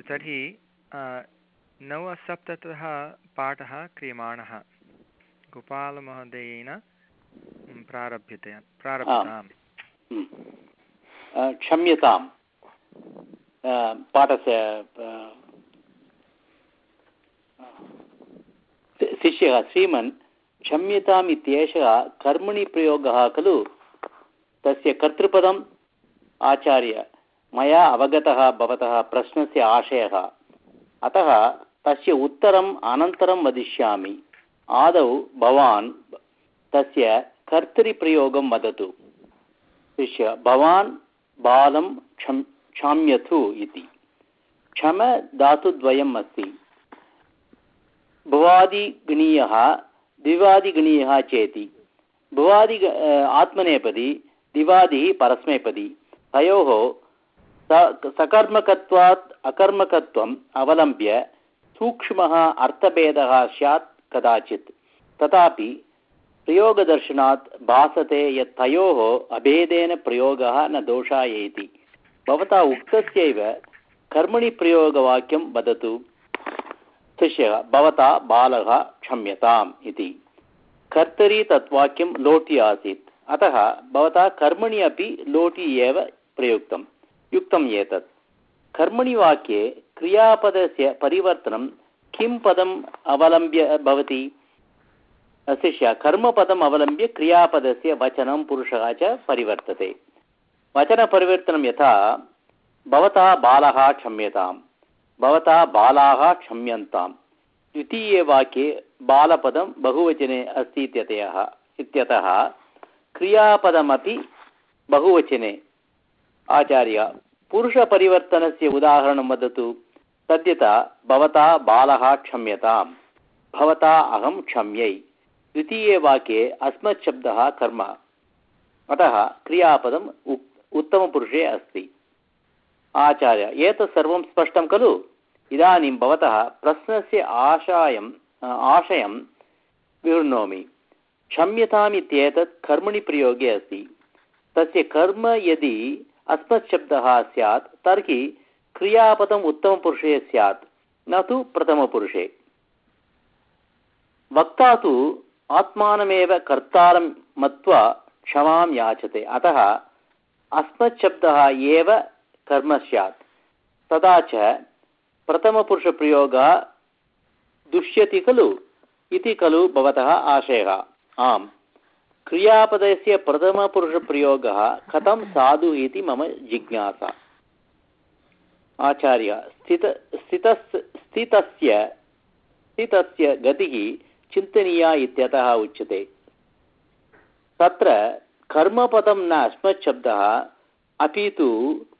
अस्तु तर्हि नवसप्ततः पाठः क्रियमाणः। गोपालमहोदयेन प्रारभ्यते प्रारभ्यताम् क्षम्यतां पाठस्य शिष्यः श्रीमन् क्षम्यताम् इत्येषः कर्मणि प्रयोगः खलु? तस्य कर्तृपदम् आचार्य मया अवगतः भवतः प्रश्नस्य आशयः। अतः तस्य उत्तरम् अनन्तरं वदिष्यामि। आदौ भवान् तस्य कर्तरिप्रयोगं वदतु। शिष्य, भवान् बालं क्षम्, क्षाम्यथु इति। क्षम अस्ति। भुवादिगणीयः द्विवादिगणीयः चेति। भुवादि आत्मनेपदी, दिवादिः परस्मैपदी। तयोः सकर्मकत्वात् अकर्मकत्वम् अवलम्ब्य सूक्ष्मः अर्थभेदः स्यात् कदाचित्। तथापि प्रयोगदर्शनात् भासते यत् तयोः अभेदेन प्रयोगः न दोषाय इति भवता उक्तस्यैव कर्मणि प्रयोगवाक्यं वदतु। शिष्यः, भवता बालः क्षम्यताम् इति। कर्तरि तत् वाक्यं लोटि आसीत्। अतः भवता कर्मणि अपि लोटि एव प्रयुक्तं युक्तम् एतत्। कर्मणि वाक्ये क्रियापदस्य परिवर्तनं किं पदम् अवलम्ब्य भवति? शिष्य कर्मपदम् अवलम्ब्य क्रियापदस्य वचनं पुरुषः च परिवर्तते। वचनपरिवर्तनं यथा, भवता बालः क्षम्यतां भवता बालाः क्षम्यन्तां द्वितीये वाक्ये बालपदं बहुवचने अस्ति इत्यतयः, इत्यतः क्रियापदमपि बहुवचने। आचार्य, पुरुषपरिवर्तनस्य उदाहरणं वदतु। तद्यथा भवता बालः क्षम्यतां भवता अहं क्षम्यै। द्वितीये वाक्ये अस्मच्छब्दः कर्म। अतः क्रियापदम् उत्तमपुरुषे अस्ति। आचार्य, एतत् सर्वं स्पष्टं खलु? इदानीं भवतः प्रश्नस्य आशायम् आशयं विवृणोमि। क्षम्यताम् इत्येतत् कर्मणि प्रयोगे अस्ति। तस्य कर्म यदि अस्मत्शब्दः स्यात् तर्हि क्रियापदम् उत्तमपुरुषे स्यात्, न तु प्रथमपुरुषे। वक्ता तु आत्मानमेव कर्तारं मत्वा क्षमां याचते, अतः अस्मत्शब्दः एव कर्म स्यात्। तथा च प्रथमपुरुषप्रयोगः दुष्यति खलु, इति खलु भवतः आशयः। आम्। क्रियापदस्य प्रथमपुरुषप्रयोगः कथं साधु इति मम जिज्ञासा। आचार्य, स्थित, स्थितस्, स्थितस्य स्थितस्य गतिः चिन्तनीया इत्यतः उच्यते। तत्र कर्मपदं न अस्मच्छब्दः अपि तु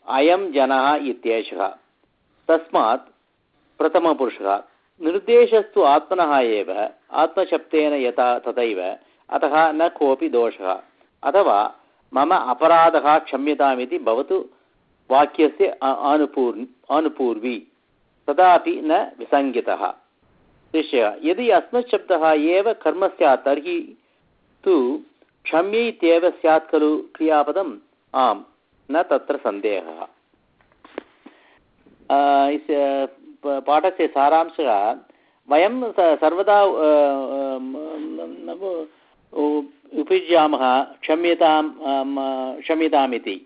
अयं जनः इत्येषः। तस्मात् प्रथमपुरुषः, निर्देशस्तु आत्मनः एव, आत्मशब्देन यथा तथैव अतः न कोऽपि दोषः। अथवा मम अपराधः क्षम्यतामिति भवतु वाक्यस्य आनुपूर् आनुपूर्वी तदापि न विसङ्गितः। निश्चयः यदि अस्मच्छब्दः एव कर्म स्यात्, तर्हि तु क्षम्य स्यात् खलु क्रियापदम्? आम्, न तत्र सन्देहः। पाठस्य सारांशः, वयं सर्वदा उपयुज्यामः क्षम्यतां क्षम्यतामिति।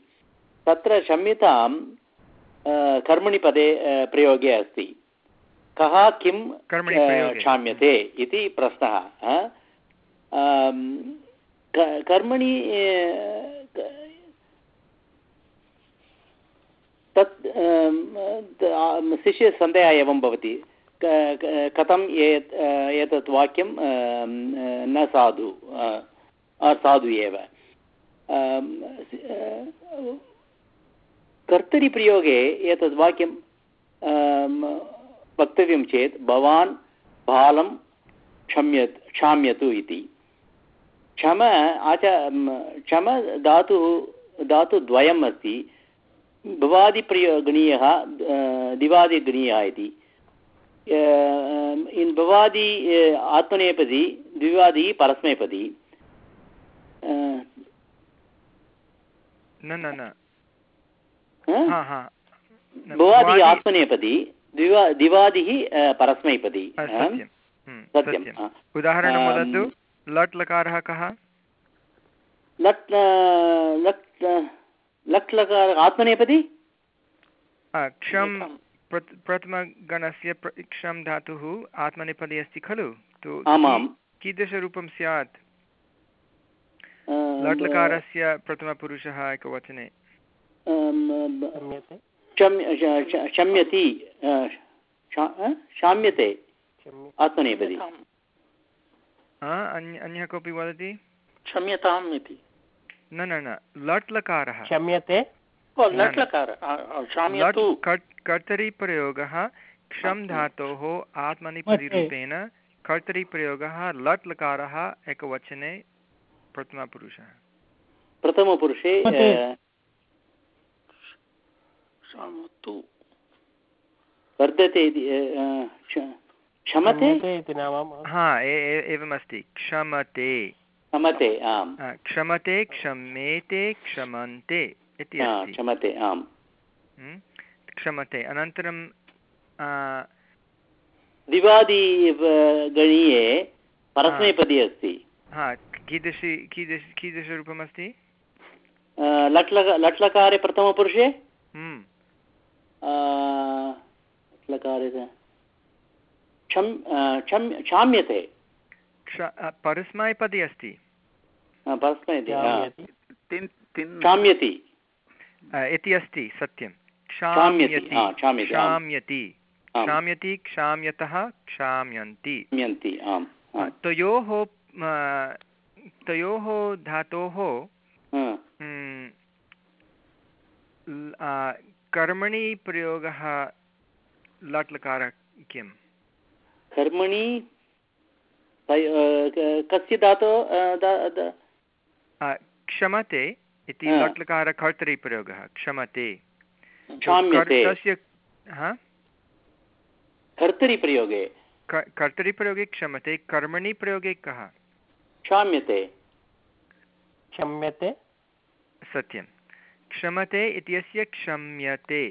तत्र क्षम्यतां कर्मणि पदे प्रयोगे अस्ति। कः किं क्षाम्यते इति प्रश्नः कर्मणि तत् शिष्यसन्देहः एवं भवति। कथम् एतत् वाक्यं न साधु साधु एव। कर्तरिप्रयोगे एतद् वाक्यं वक्तव्यं चेत् भवान् बालं क्षम्य क्षाम्यतु इति। क्षम आच क्षम धातुः, धातुद्वयम् अस्ति। भवादिप्रयोगणीयः दिवादिगणीयः इति। In bhavadi atmanepadi dvivadi parasmepadi न न न भवादि आत्मनेपदी द्विवा दिवादिः परस्मैपदी सत्यम् उदाहरणं वदतु लट् लकारः कः लट् लट् लट् लकार आत्मनेपदी अ, क्षं प्रथमगणस्य प्र- क्षं धातुः आत्मनेपदी अस्ति खलु? तु आमां कीदृशरूपं स्यात्? अ, लट् लकारस्य प्रथमपुरुषः एकवचने। क्षम्यते। क्षम्यति आत्मनेपदी। अन्यः कोऽपि वदति? क्षम्यताम् इति। न न न लट् लकारः क्षम्यते। क्षम्यतु कर्तरिप्रयोगः क्षं धातोः आत्मनिपदिरूपेण कर्तरिप्रयोगः लट् लकारः एकवचने प्रथमपुरुषः प्रथमपुरुषे वर्धते इति क्ष- क्षमते इति नाम हा एवमस्ति क्षमते क्षमते आम् आ, क्षमते क्षमेते क्षमन्ते इति क्षमते आम् हम्म? क्षमते अनन्तरं दिवादि गणीये परस्मैपदी अस्ति हा कीदृशी कीदृश कीदृशरूपमस्ति अ, लट् लक लट् लकारे प्रथमपुरुषे हम्म, अ, लट् लकारे क्षम् क्षम् क्षाम्यते परस्मैपदी अस्ति परस्मैपदी क्षाम्यति इति अस्ति सत्यं। क्षाम्यति क्षाम्यति क्षाम्यति क्षाम्यन्ति। तयोः तयोः धातोः कर्मणि प्रयोगः लट् लकारः किम्? कर्मणि कस्य धातो क्षमते इति हा. लट् लकारः कर्तरिप्रयोगः क्षमते तस्य कर्तरिप्रयोगे कर्तरिप्रयोगे क्षमते कर्मणि प्रयोगे कः? क्षाम्यते। क्षम्यते। सत्यं क्षमते इत्यस्य क्षम्यते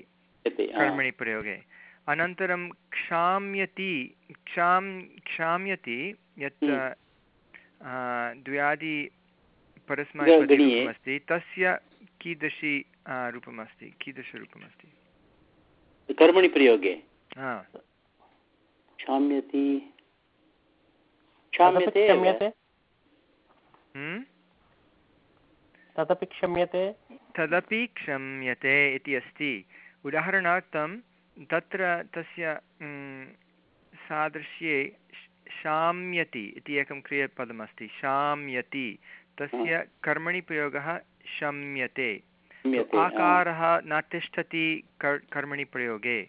कर्मणि प्रयोगे अनन्तरं क्षाम्यति क्षां क्षाम्यति यत् हम्म. द्व्यादि. परस्मैपदरूपमस्ति तस्य कीदृशी रूपमस्ति कीदृशरूपमस्ति कर्मणि प्रयोगे क्षाम्यति क्षाम्यते क्षम्यते हम्म? तदपि क्षम्यते तदपि क्षम्यते इति अस्ति उदाहरणार्थं तत्र तस्य सादृश्ये शाम्यति इति एकं क्रियापदमस्ति शाम्यति तस्य कर्मणि प्रयोगः शम्यते। क्षम्यते, आकारः न तिष्ठति कर् कर्मणि प्रयोगे।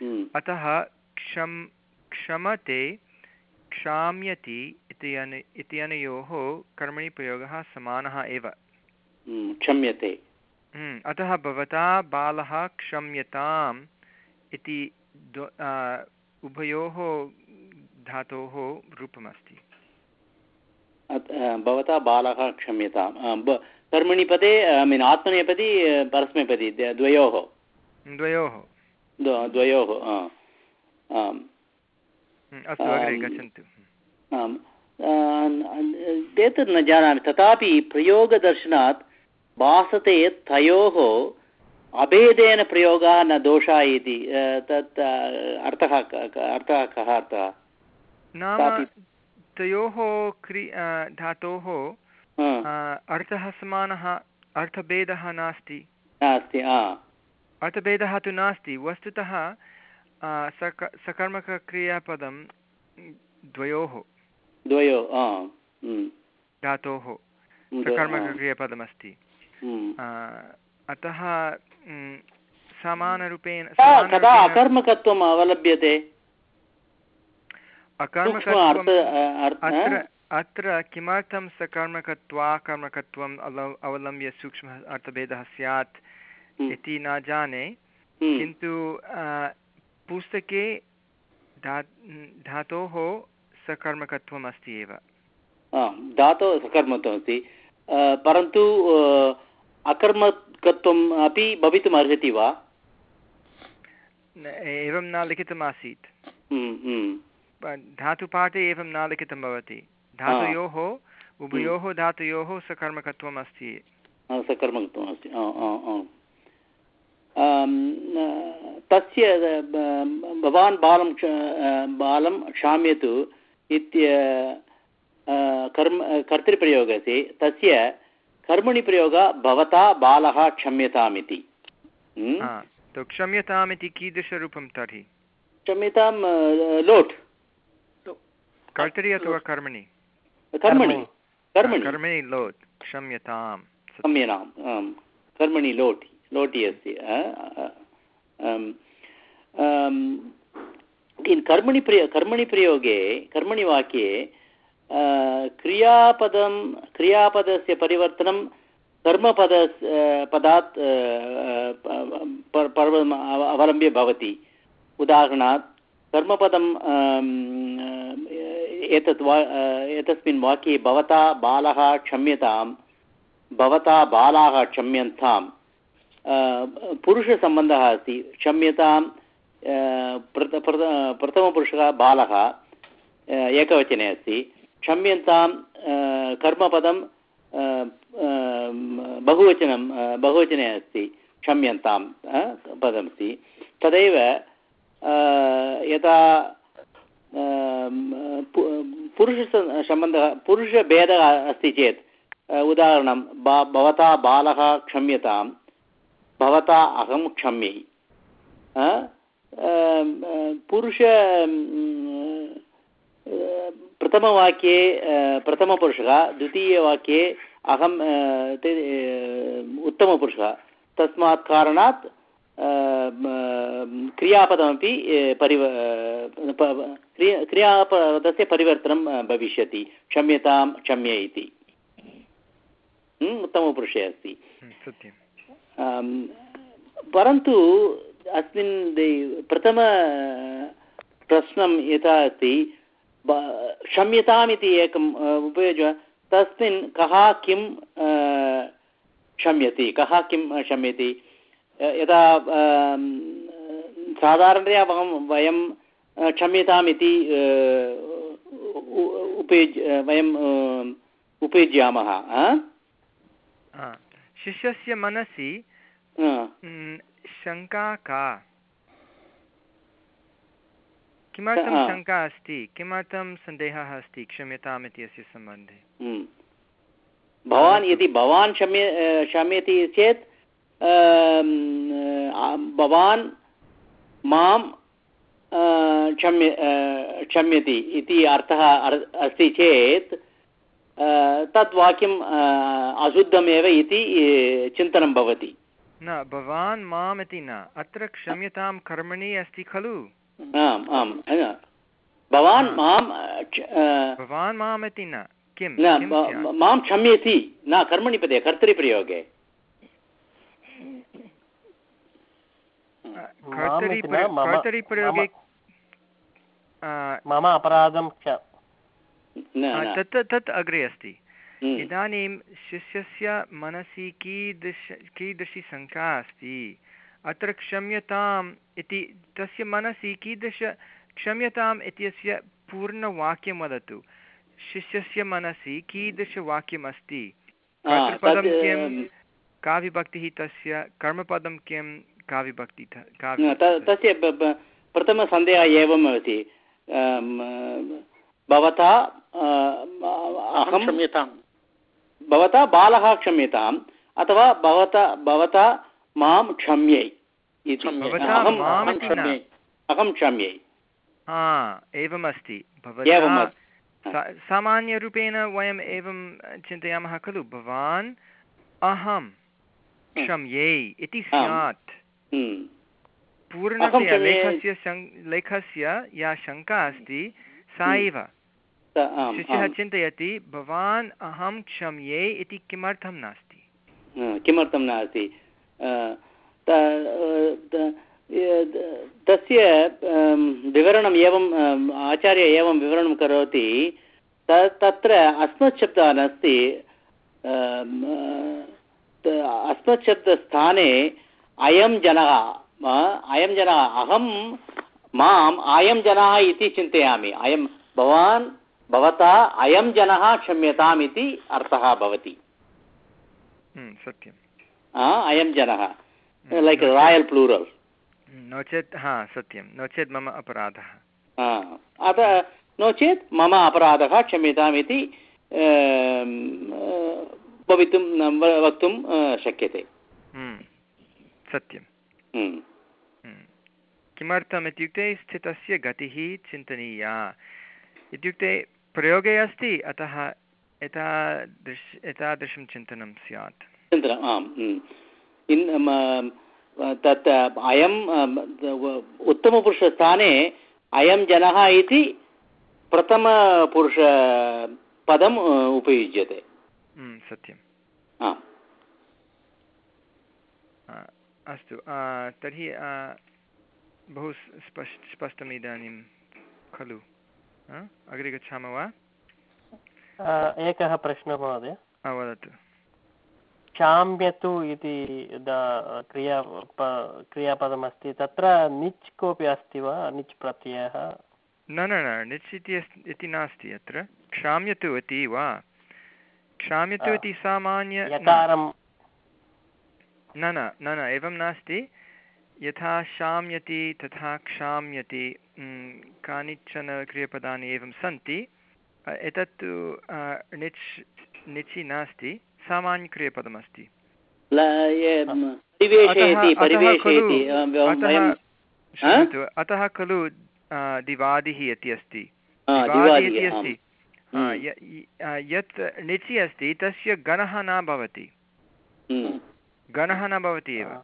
हम्म, अतः क्षम् क्षमते क्षाम्यति इति अनु इत्यनयोः कर्मणि प्रयोगः समानः एव। हम्म, क्षम्यते। हम्म, अतः भवता बालः क्षम्यताम् इति उभयोः धातोः रूपमस्ति। भवता बालः क्षम्यताम्। अ, कर्मणि पदे ऐ मीन् आत्मनेपदी परस्मैपदी द्वयोः। द्वयोः। द्वयोः आ, आम्। अस्तु अग्रे गच्छन्तु। आम्। एतत् न जानामि। तथापि प्रयोगदर्शनात् भासते तयोः अभेदेन प्रयोगः न दोषः इति। तत् अर्थः अर्थः कः अर्थः? तयोः क्रि धातोः अर्थः समानः अर्थभेदः नास्ति। नास्ति अर्थभेदः तु नास्ति। वस्तुतः सक सकर्मकक्रियापदं द्वयोः। द्वयो हम्म, धातोः सकर्मकक्रियापदमस्ति। हम्म। अतः म्, समानरूपेण कदा अकर्मकत्वम् अवलभ्यते? अकर्मकत्वम् अत्र अत्र किमर्थं सकर्मकत्वाकर्मकत्वम् अवल- अवलम्ब्य सूक्ष्मः अर्थभेदः स्यात् हम्म, इति न जाने। हम्म, किन्तु पुस्तके धा धातोः सकर्मकत्वम् अस्ति एव। धातौ सकर्मत्वमस्ति परन्तु अकर्मकत्वम् अपि भवितुम् अर्हति वा? एवं न लिखितमासीत्। हम्म, धातुपाठे एवं न लिखितं भवति धातुयोः उभयोः धातुयोः सकर्मकत्वम् अस्ति। सकर्मकत्वम् अस्ति। तस्य भवान् बालं बालं क्षाम्यतु इत्य कर्म कर्तृप्रयोगस्य तस्य कर्मणि प्रयोगः भवता बालः क्षम्यतामिति। हम्म? हा तो क्षम्यताम् इति कीदृशरूपं तर्हि? क्षम्यतां लोट्। कर्तरि अथवा कर्मणि? कर्मणि। कर्मणि। कर्मणि। लोट् क्षम्यताम् क्षम्यताम् आम् कर्मणि लोटि लोटि अस्ति अ, अ, अम्, अम्, किं कर्मणि प्रयो कर्मणि प्रयोगे कर्मणि वाक्ये अ, क्रियापदं क्रियापदस्य परिवर्तनं कर्मपद पदात् अ, प- पर्वम् अव- अवलम्ब्य भवति। उदाहरणात् कर्मपदं अम्, एतत् वा एतस्मिन् वाक्ये भवता बालः क्षम्यतां भवता बालाः क्षम्यन्तां पुरुषसम्बन्धः अस्ति। क्षम्यतां प्रथ प्रथ- प्रथमपुरुषः बालः एकवचने अस्ति। क्षम्यन्तां कर्मपदं बहुवचनं बहुवचने अस्ति। क्षम्यन्तां पदमस्ति। तदैव यथा पुरुषसम्बन्धः पुरुषभेदः अस्ति चेत् उदाहरणं बा भवता बालः क्षम्यतां भवता अहं क्षम्यै पुरुष प्रथमवाक्ये प्रथमपुरुषः द्वितीयवाक्ये अहं उत्तमपुरुषः तस्मात् कारणात् क्रियापदमपि परिव क्रिया क्रियापदस्य परिवर्तनं भविष्यति। क्षम्यतां क्षम्ये इति। हम्म, उत्तमपुरुषे अस्ति। हम्म, परन्तु अस्मिन् प्रथम प्रश्नं यथा अस्ति ब- क्षम्यतामिति एकम् उपयुज्य तस्मिन् कः किं क्षम्यति कः किं क्षम्यति? यदा साधारणतया वयं वयं अ, क्षम्यतामिति अ, उ- उ- उपयुज्य वयं अ, उपयुज्यामः शिष्यस्य मनसि शङ्का का? किमर्थं शङ्का अस्ति? किमर्थं सन्देहः अस्ति? क्षम्यताम् इति अस्य सम्बन्धे। भवान् यदि भवान् क्षम्य क्षम्यति चेत् भवान् माँ अ, क्षम्य क्षम्यति इति अर्थः अर्- अस्ति चेत् तद् वाक्यं अ, अशुद्धमेव इति चिन्तनं भवति। न भवान् माम् इति न। अत्र क्षम्यतां कर्मणि अस्ति खलु? आम् आम्। भवान् हा. माँ भवान् माम् इति न। किं? न? माँ क्षम्यति। न कर्मणि पदे कर्तरिप्रयोगे कर्तरिप्रयोगे मम अपराधं तत् तत् अग्रे अस्ति। हम्म। इदानीं शिष्यस्य मनसि कीदृश कीदृशी शङ्का अस्ति? अत्र क्षम्यताम् इति तस्य मनसि कीदृश क्षम्यताम् इत्यस्य पूर्णवाक्यं वदतु। शिष्यस्य मनसि कीदृशवाक्यम् अस्ति? कर्तृपदं किं? का विभक्तिः तस्य? कर्मपदं किं? का विभक्ति तस्य? प्रथमसन्देहः एवं भवति। भवता अहं क्षम्यताम्। भवता बालः क्षम्यताम् अथवा भवता भवता माँ क्षम्यै। अहं क्षम्ये। एवमस्ति। सामान्यरूपेण वयम् एवं चिन्तयामः खलु भवान् अहं क्षम्यै इति स्यात्। पूर्णतया लेखस्य लेखस्य या शङ्का अस्ति सा हम्म। एव। शिष्यः चिन्तयति भवान् अहं क्षम्ये इति किमर्थं नास्ति? किमर्थं नास्ति? तस्य विवरणम् एवम् आचार्य एवं विवरणं करोति तत्र अस्मत् शब्दः नास्ति अस्मत् शब्दस्थाने अयं जनः अयं जनः अहं माम् अयं जनः इति चिन्तयामि। अयं भवान् भवता अयं जनः क्षम्यताम् इति अर्थः भवति। सत्यं अयं जनः। लैक् रायल् प्लूरल् नो चेत् हा सत्यं नो चेत् मम अपराधः। अतः नो चेत् मम अपराधः क्षम्यताम् इति भवितुं वक्तुं शक्यते। सत्यं। किमर्थम् इत्युक्ते स्थितस्य गतिः चिन्तनीया इत्युक्ते प्रयोगे अस्ति अतः एतादृश एतादृशं चिन्तनं स्यात् तत् अयम् उत्तमपुरुषस्थाने अयं जनः इति प्रथमपुरुषपदम् उपयुज्यते सत्यम् आम् अस्तु तर्हि बहु स्पष् स्पष्टम् इदानीं खलु अग्रे गच्छामः वा? एकः प्रश्नः महोदय। वदतु। शाम्यतु इति क्रिया क्रियापदमस्ति तत्र निच् कोऽपि अस्ति वा? निच् प्रत्ययः? न न न निच् इति इति नास्ति अत्र। क्षाम्यतु इति वा? क्षाम्यतु इति सामान्य न न न न एवं नास्ति। यथा शाम्यति तथा क्षाम्यति कानिचन क्रियपदानि एवं सन्ति। एतत्तु निच् निचि नास्ति। सामान्यक्रियपदमस्ति अतः- अतः खलु- शृणोतु अतः दिवादिः इति अस्ति। दिवादि इति अस्ति। आ, यत् निचि अस्ति तस्य गणः न भवति। हम्म, गणः न भवति एव।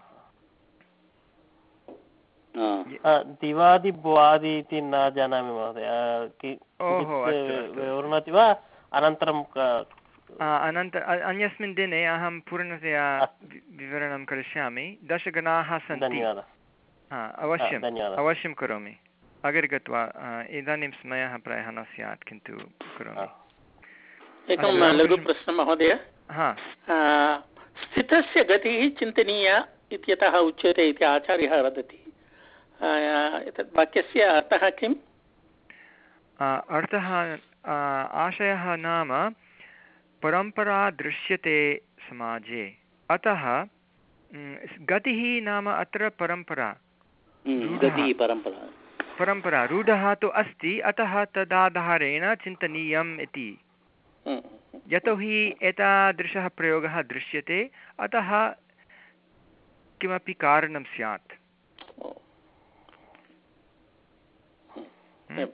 आ, दिवादि भुवादि इति न जानामि महोदय। विवृणोति वा? अनन्तरं अनन्त अन्यस्मिन् दिने अहं पूर्णतया विवरणं करिष्यामि। दशगणाः सन्ति। धन्यवादः। हा अवश्यम् धन्यवादः। अवश्यं करोमि। अग्रे गत्वा इदानीं समयः प्रायः न स्यात् किन्तु करोमि। एकं। लघुप्रश्नः महोदय। हा। स्थितस्य गतिः चिन्तनीया इत्यतः उच्यते इति आचार्यः वदति। एतत् वाक्यस्य अर्थः किम्? अर्थः आशयः नाम परम्परा दृश्यते समाजे। अतः गतिः नाम अत्र परम्परा। गतिः परम्परा। परम्परा रूढः तु अस्ति अतः तदाधारेण चिन्तनीयम् इति। यतोहि एतादृशः प्रयोगः दृश्यते अतः किमपि कारणं स्यात्। ओ, म्?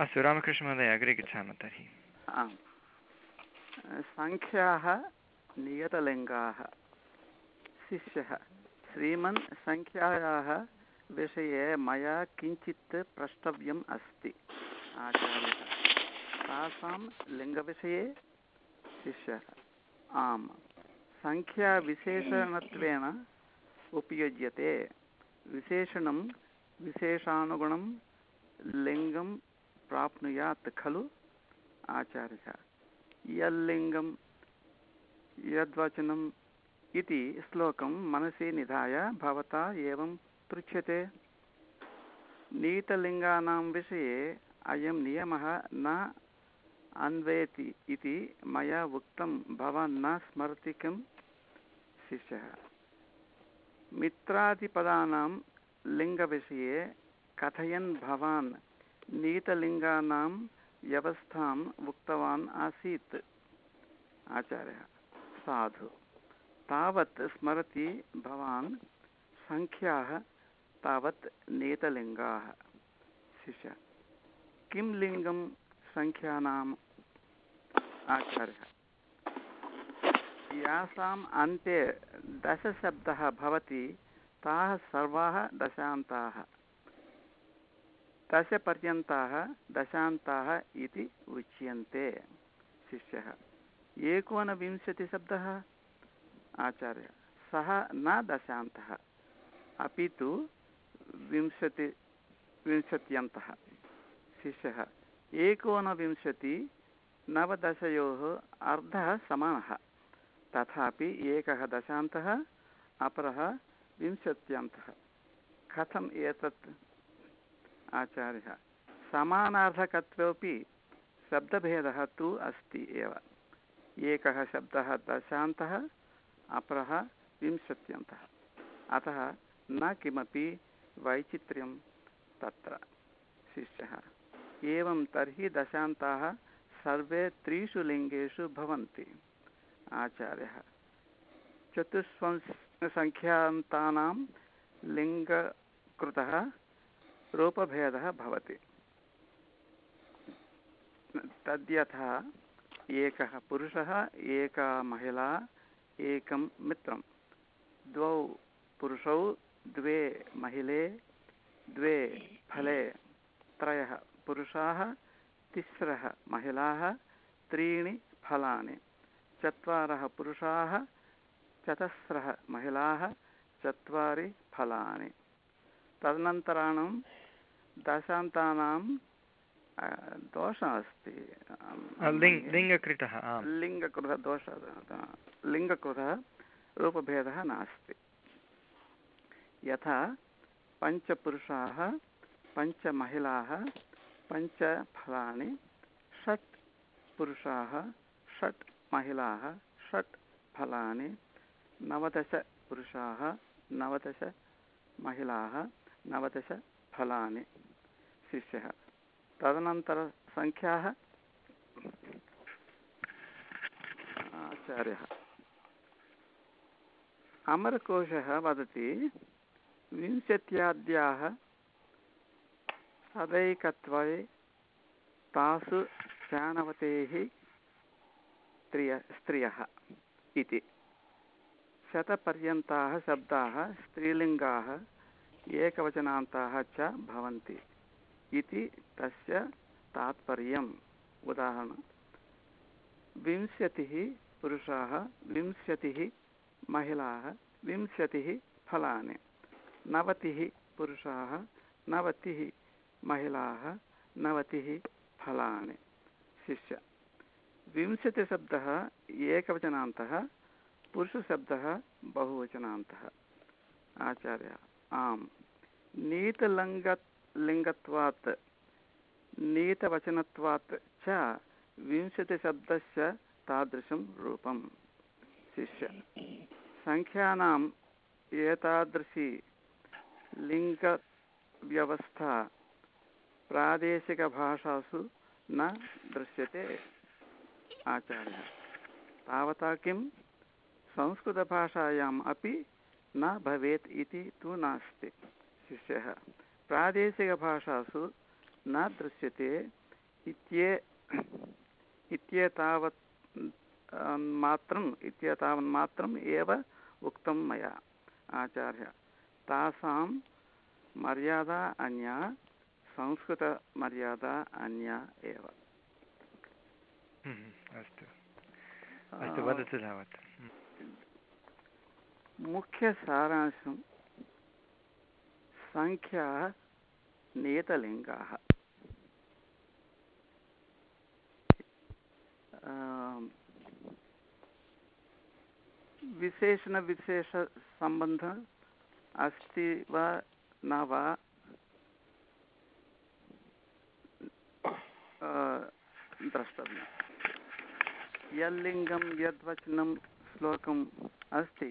अस्तु रामकृष्णमहोदय अग्रे गच्छामः तर्हि। सङ्ख्याः नियतलिङ्गाः। शिष्यः श्रीमन् सङ्ख्यायाः विषये मया किञ्चित् प्रष्टव्यम् अस्ति। आचार्यः तासां लिङ्गविषये शिष्यः। आम्। सङ्ख्याविशेषणत्वेन उपयुज्यते। विशेषणं विशेषानुगुणं लिङ्गं प्राप्नुयात् खलु आचार्यः। यल्लिङ्गं यद्वचनम् इति श्लोकं मनसि निधाय भवता एवं पृच्छ्यते। नीतलिङ्गानां विषये अयं नियमः न अन्वेति इति मया उक्तं, भवान् न स्मरति किं? शिष्यः। मित्रादिपदानां लिङ्गविषये कथयन् भवान् नीतलिङ्गानां व्यवस्थाम् उक्तवान् आसीत्। आचार्यः, साधु। तावत् स्मरति भवान् सङ्ख्याः, तावत् नीतलिङ्गाः। शिष्य, किं लिङ्गं सङ्ख्यानाम् आचार्यः। यासाम् अन्ते दशशब्दः भवति, ताः सर्वाः दशान्ताः। दशपर्यन्ताः दशान्ताः इति उच्यन्ते, शिष्यः। एकोनविंशतिशब्दः आचार्य। सः न दशान्तः, अपि तु विंशति, विंशत्यन्तः, शिष्यः। एकोनविंशति नवदशयोः अर्धः समानः। तथापि एकः दशान्तः, अपरः विंशत्यन्तः। कथम् एतत् आचार्यः? समानार्थकत्वेपि शब्दभेदः तु अस्ति एव। एकः शब्दः दशान्तः, अपरः विंशत्यन्तः। अतः न किमपि वैचित्र्यं तत्र, शिष्यः। एवं तर्हि दशान्ताः सर्वे त्रिषु लिङ्गेषु भवन्ति। आचार्यः। चतुष्सङ्ख्यान्तानां लिङ्गकृतः रूपभेदः भवति। तद्यथा एकः पुरुषः, एका महिला, एकं मित्रं द्वौ पुरुषौ, द्वे महिले, द्वे फले, त्रयः पुरुषाः तिस्रः महिलाः त्रीणि फलानि। चत्वारः पुरुषाः चतस्रः महिलाः चत्वारि फलानि। तदनन्तराणं दशान्तानां दोषः अस्ति। लिङ् लिङ्गकृतः लिङ्गकृतः दोषः लिङ्गकृतः रूपभेदः नास्ति। यथा पञ्चपुरुषाः पञ्चमहिलाः पञ्चफलानि षट् पुरुषाः, षट् महिलाः, षट् फलानि नवदशपुरुषाः नवदश महिलाः, नवदश फलानि शिष्यः। तदनन्तरसङ्ख्याः आचार्यः। अमरकोशः वदति विंशत्याद्याः सदैकत्वे तासु चानवतेः स्त्रिय, स्त्रियः इति। शतपर्यन्ताः शब्दाः, स्त्रीलिङ्गाः, एकवचनान्ताः च भवन्ति इति तस्य तात्पर्यम्। उदाहरणं, विंशतिः पुरुषाः, विंशतिः महिलाः, विंशतिः फलानि। नवतिः पुरुषाः, नवतिः महिलाः नवतिः फलानि। शिष्य। विंशतिशब्दः एकवचनान्तः, पुरुषशब्दः बहुवचनान्तः। आचार्य, आम्। नीतलङ्ग लिङ्गत्वात् नीतवचनत्वात् च विंशतिशब्दस्य तादृशं रूपं शिष्य। सङ्ख्यानाम् एतादृशी लिङ्गव्यवस्था प्रादेशिकभाषासु न दृश्यते आचार्यः। तावता किं? संस्कृतभाषायाम् अपि न भवेत् इति तु नास्ति, शिष्यः। प्रादेशिकभाषासु न दृश्यते इत्ये, इत्येतावत् मात्रम् इत्येतावन्मात्रम् एव उक्तं मया, आचार्य। तासां मर्यादा अन्या संस्कृतमर्यादा अन्या एव। अस्तु। अस्तु वदतु तावत्। मुख्यसारांशं सङ्ख्या नियतलिङ्गाः विशेषणविशेषसम्बन्धः अस्ति वा न वा द्रष्टव्यं यल्लिङ्गं यद्वचनं श्लोकम् अस्ति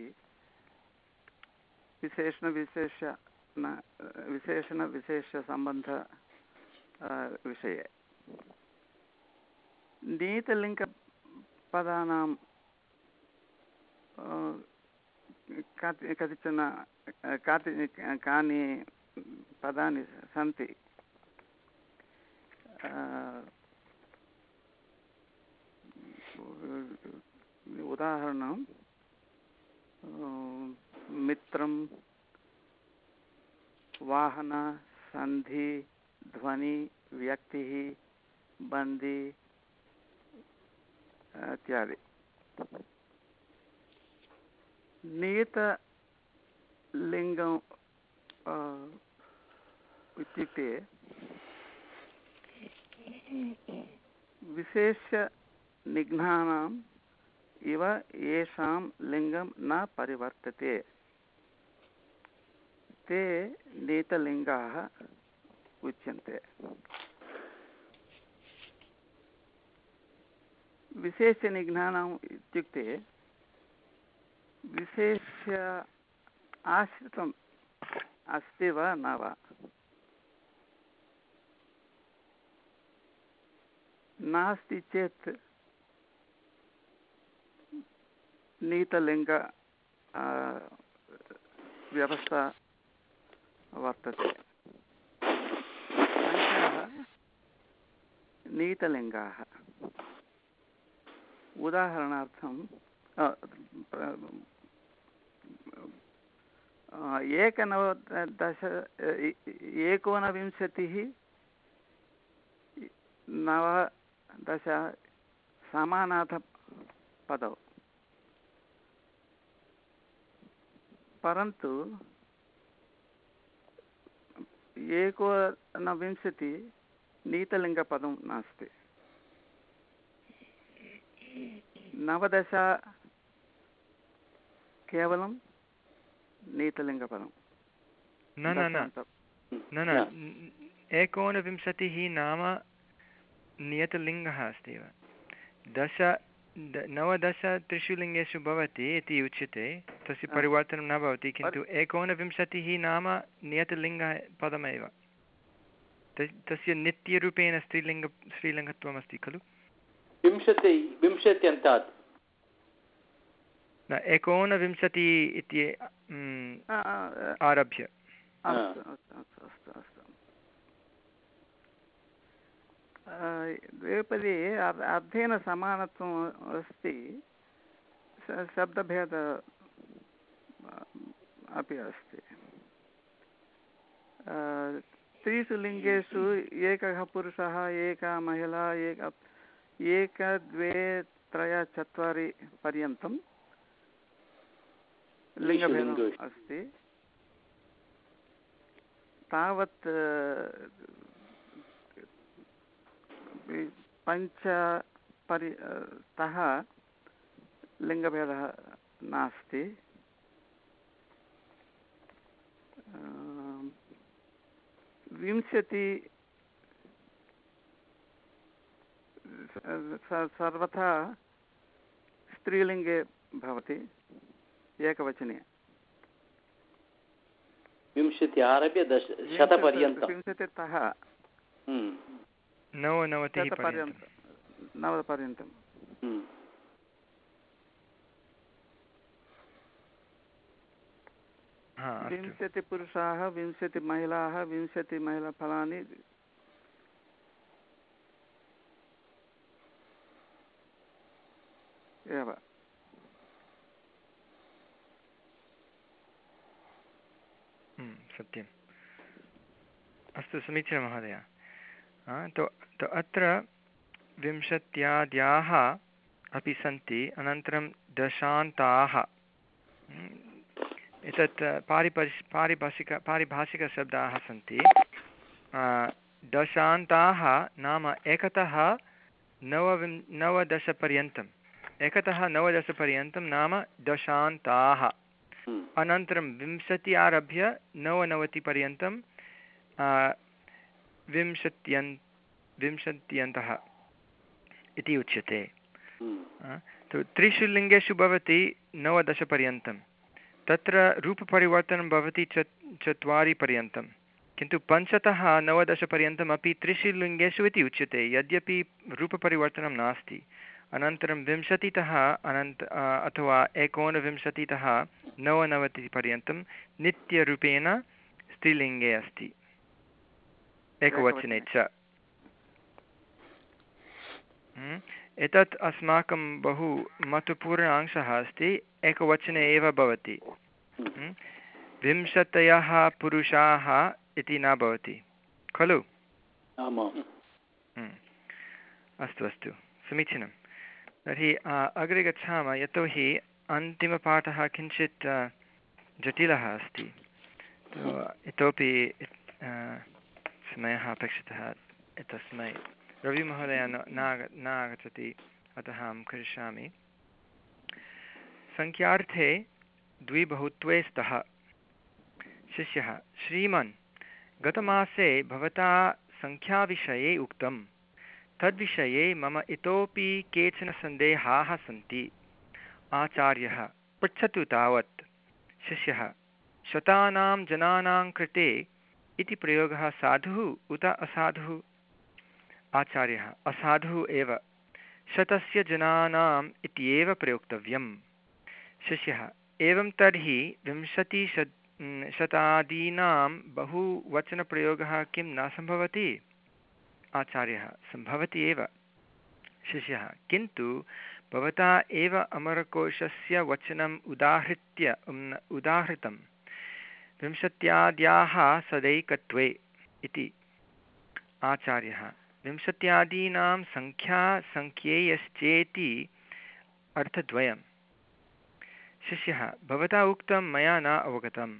विशेषणविशेष न विशेषणविशेषसम्बन्ध विषये नीतलिङ्गपदानां कति कतिचन काति कानि पदानि सन्ति उदाहरणं मित्रं वाहन सन्धि ध्वनि व्यक्तिः बन्दी इत्यादि। नियतलिङ्गम् इत्युक्ते विशेषनिघ्नानाम् इव येषां लिङ्गं न परिवर्तते। ते नीतलिङ्गाः उच्यन्ते। विशेषनिघ्नानाम् इत्युक्ते विशेष्य आश्रितम् अस्ति वा न वा? नास्ति चेत् नीतलिङ्ग व्यवस्था वर्तते। नीतलिङ्गाः। उदाहरणार्थं एकनवदश एकोनविंशतिः नवदश समानार्थपदौ। परन्तु एकोनविंशति नीतलिङ्गपदं नास्ति। नवदश केवलं नीतलिङ्गपदं। न न। न। एकोनविंशतिः नाम नियतलिङ्गः अस्ति एव। दश द नवदश त्रिषु लिङ्गेषु भवति इति उच्यते तस्य परिवर्तनं न भवति किन्तु एकोनविंशतिः नाम नियतलिङ्गः पदमेव। तस्य नित्यरूपेण स्त्रीलिङ्ग स्त्रीलिङ्गत्वमस्ति खलु? विंशति विंशत्यन्तात् न एकोनविंशति इति आरभ्य अस्तु अस्तु अस्तु अस्तु द्विपदी अर्थेन समानत्वम् अस्ति शब्दभेद अपि अस्ति। त्रिषु लिङ्गेषु एकः पुरुषः एका महिला एक एक द्वे त्रय चत्वारि पर्यन्तं लिङ्गभेदम् अस्ति। तावत् पञ्च परि तः लिङ्गभेदः नास्ति। विंशति सर्वथा स्त्रीलिङ्गे भवति एकवचने। विंशति आरभ्य दश शतपर्यन्तं। विंशतितः नवनवतिः पर्यन्तं नवपर्यन्तं विंशतिपुरुषाः विंशतिमहिलाः विंशतिमहिलाफलानि। एव। सत्यम्। अस्तु समीचीनं महोदय। तो तो अत्र विंशत्याद्याः अपि सन्ति अनन्तरं दशान्ताः। एतत् पारिपरि पारिभाषिक पारिभाषिकशब्दाः सन्ति। दशान्ताः नाम एकतः नवविं नवदशपर्यन्तम्। एकतः नवदशपर्यन्तं नाम दशान्ताः। अनन्तरं विंशति आरभ्य नवनवतिपर्यन्तं विंशत्यन् विंशत्यन्तः इति उच्यते। त्रिषु लिङ्गेषु भवति नवदशपर्यन्तं। तत्र रूपपरिवर्तनं भवति च चत्वारि पर्यन्तं किन्तु पञ्चतः नवदशपर्यन्तम् अपि त्रिषु लिङ्गेषु इति उच्यते। यद्यपि रूपपरिवर्तनं नास्ति। अनन्तरं विंशतितः अनन्त अथवा एकोनविंशतितः नवनवतिपर्यन्तं नित्यरूपेण स्त्रीलिङ्गे अस्ति। एकवचने च एतत् अस्माकं बहु महत्त्वपूर्ण अंशः अस्ति एकवचने एव भवति विंशतयः पुरुषाः इति न भवति खलु अस्तु अस्तु समीचीनं तर्हि अग्रे गच्छामः यतोहि अन्तिमपाठः किञ्चित् जटिलः अस्ति इतोपि समयः अपेक्षितः तस्मै रविमहोदय न न आगच्छति अतः अहं करिष्यामि सङ्ख्यार्थे द्विबहुत्वे स्तः। शिष्यः, श्रीमन्, गतमासे भवता सङ्ख्याविषये उक्तं तद्विषये मम इतोपि केचन सन्देहाः सन्ति। आचार्यः, पृच्छतु तावत्। शिष्यः, शतानां जनानां कृते इति प्रयोगः साधुः उत असाधुः। आचार्यः, असाधुः एव। शतस्य जनानाम् इत्येव प्रयोक्तव्यं शिष्यः, एवं तर्हि विंशतिशत् शतादीनां बहुवचनप्रयोगः किं न सम्भवति? आचार्यः, सम्भवति एव। शिष्यः, किन्तु भवता एव अमरकोशस्य वचनम् उदाहृत्य उदाहृतं विंशत्याद्याः सदैकत्वे इति आचार्यः। विंशत्यादीनां सङ्ख्या सङ्ख्येयश्चेति अर्थद्वयं शिष्यः, भवता उक्तं मया न अवगतम्।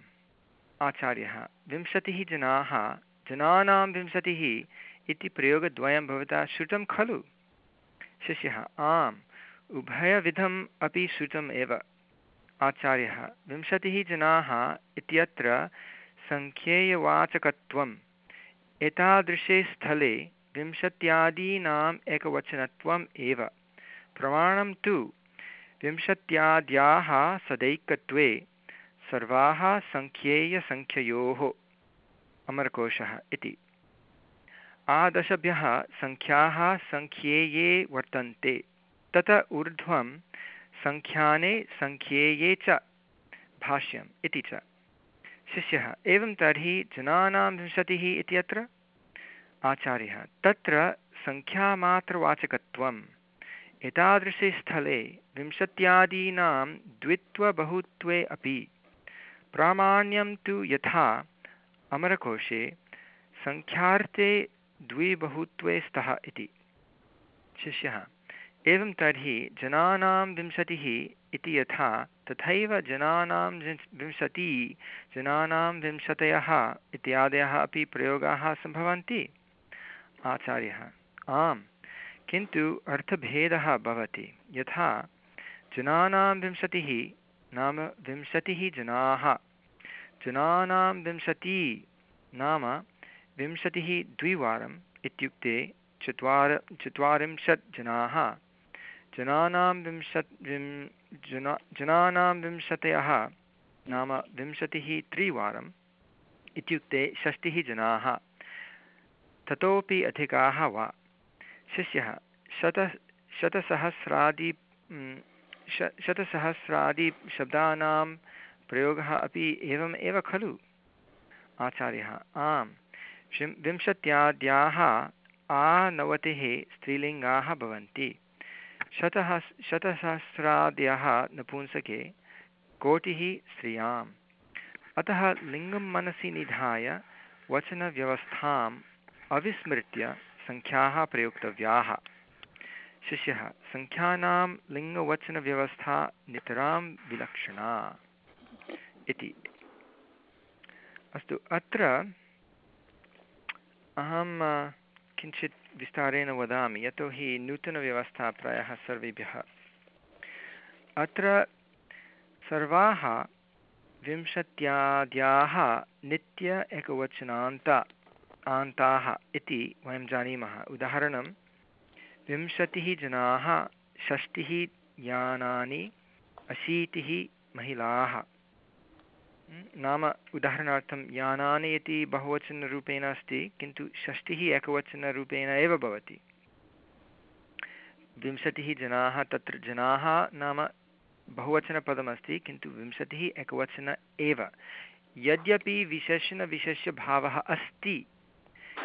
आचार्यः, विंशतिः जनाः, जनानां विंशतिः इति प्रयोगद्वयं भवता श्रुतं खलु? शिष्यः, आम्, उभयविधम् अपि श्रुतम् एव। आचार्यः। विंशतिः जनाः इत्यत्र सङ्ख्येयवाचकत्वम्। एतादृशे स्थले विंशत्यादीनाम् एकवचनत्वम् एव। प्रमाणं तु विंशत्याद्याः सदैकत्वे सर्वाः सङ्ख्येयसङ्ख्ययोः। अमरकोशः इति। आदशभ्यः सङ्ख्याः सङ्ख्येये वर्तन्ते। तत ऊर्ध्वं सङ्ख्याने सङ्ख्येये च भाष्यम् इति च। शिष्यः, एवं तर्हि जनानां विंशतिः इत्यत्र आचार्यः, तत्र सङ्ख्यामात्रवाचकत्वम् एतादृशे स्थले विंशत्यादीनां द्वित्वबहुत्वे अपि प्रामाण्यं तु यथा अमरकोशे सङ्ख्यार्थे द्विबहुत्वे स्तः इति। शिष्यः एवं तर्हि जनानां विंशतिः इति यथा, तथैव जनानां विंशति, जनानां विंशतयः इत्यादयः अपि प्रयोगाः सम्भवन्ति। आचार्यः, आम्, किन्तु अर्थभेदः भवति। यथा, जनानां विंशतिः नाम विंशतिः जनाः, जनानां विंशतिः नाम विंशतिः द्विवारम् इत्युक्ते चत्वार, चत्वारिंशत् जनाः। जनानां विंशत्, विं, जना, जनानां विंशतयः नाम विंशतिः त्रिवारम् इत्युक्ते षष्टिः जनाः। ततोपि अधिकाः वा? शिष्यः, शत, शतसहस्रादि श शतसहस्रादिशब्दानां प्रयोगः अपि एवम् एव खलु? आचार्यः, आम्। विंशत्याद्याः आनवतिः स्त्रीलिङ्गाः भवन्ति। शतः शतसहस्राद्यः नपुंसके कोटिः स्त्रियाम्। अतः लिङ्गं मनसि निधाय वचनव्यवस्थाम् अविस्मृत्य सङ्ख्याः प्रयोक्तव्याः। शिष्यः, सङ्ख्यानां लिङ्गवचनव्यवस्था नितरां विलक्षणा। इति। अस्तु, अत्र अहं किञ्चित् विस्तारेण वदामि यतोहि नूतनव्यवस्था प्रायः सर्वेभ्यः। अत्र सर्वाः विंशत्याद्याः नित्य एकवचनान्ता आन्ताः इति वयं जानीमः। उदाहरणं, विंशतिः जनाः षष्टिः यानानि अशीतिः महिलाः। नाम उदाहरणार्थं यानानि इति बहुवचनरूपेण अस्ति, किन्तु षष्टिः एकवचनरूपेण एव भवति। विंशतिः जनाः, तत्र जनाः नाम बहुवचनपदमस्ति, किन्तु विंशतिः एकवचन एव। यद्यपि विशेषणविशेष्यभावः अस्ति,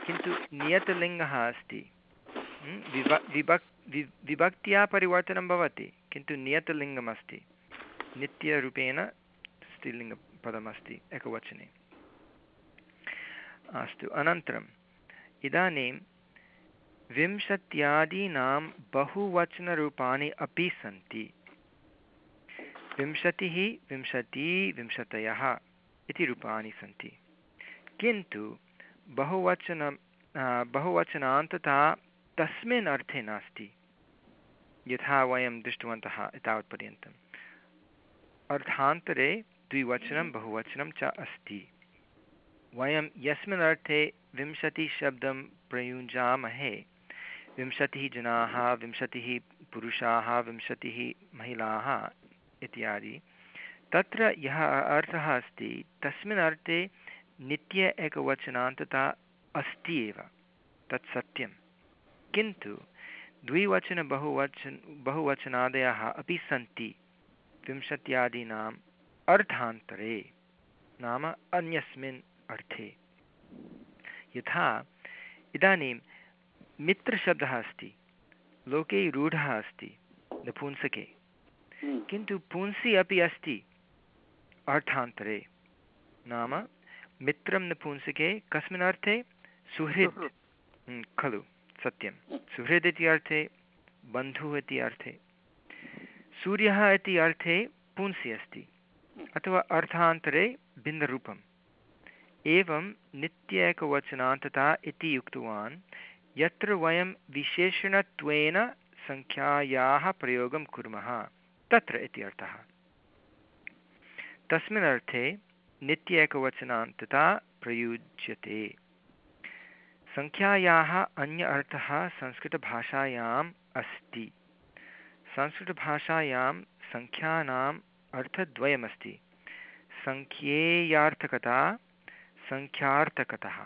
किन्तु नियतलिङ्गः अस्ति। विभ, विभक् विभक्त्या परिवर्तनं भवति, किन्तु नियतलिङ्गमस्ति। नित्यरूपेण स्त्रीलिङ्गपदमस्ति एकवचने। अस्तु अनन्तरम् इदानीं विंशत्यादीनां बहुवचनरूपाणि अपि सन्ति। विंशतिः, विंशति, विंशतयः इति रूपाणि सन्ति। किन्तु बहुवचनं बहुवचनान्तता तस्मिन् अर्थे नास्ति। यथा वयं दृष्टवन्तः एतावत्पर्यन्तम्। अर्थान्तरे द्विवचनं बहुवचनं च अस्ति। वयं यस्मिन् अर्थे विंशतिशब्दं प्रयुञ्जामहे। विंशतिः जनाः, विंशतिः पुरुषाः, विंशतिः महिलाः इत्यादि। तत्र यः अर्थः अस्ति तस्मिन् अर्थे नित्य एकवचनान्तता अस्ति एव, तत् सत्यं। किन्तु द्विवचनबहुवचन बहुवचनादयः अपि सन्ति। विंशत्यादीनाम् अर्थान्तरे नाम अन्यस्मिन् अर्थे। यथा इदानीं मित्रशब्दः अस्ति लोके रूढः अस्ति नपुंसके। हम्म। किन्तु पुंसि अपि अस्ति अर्थान्तरे नाम मित्रं नपुंसके कस्मिन् अर्थे सुहृत् हम्म, खलु सत्यं। सुहृद् इति अर्थे बन्धुः इति अर्थे। सूर्यः इति अर्थे पुंसि अस्ति। अथवा अर्थान्तरे भिन्नरूपम्। एवं नित्य एकवचनान्तता इति उक्तवान्, यत्र वयं विशेषणत्वेन सङ्ख्यायाः प्रयोगं कुर्मः, तत्र इति अर्थः। तस्मिन् अर्थे नित्य एकवचनान्तता प्रयुज्यते। सङ्ख्यायाः अन्य अर्थः संस्कृतभाषायाम् अस्ति। संस्कृतभाषायां सङ्ख्यानाम् अर्थद्वयमस्ति। सङ्ख्येयार्थकता सङ्ख्यार्थकतः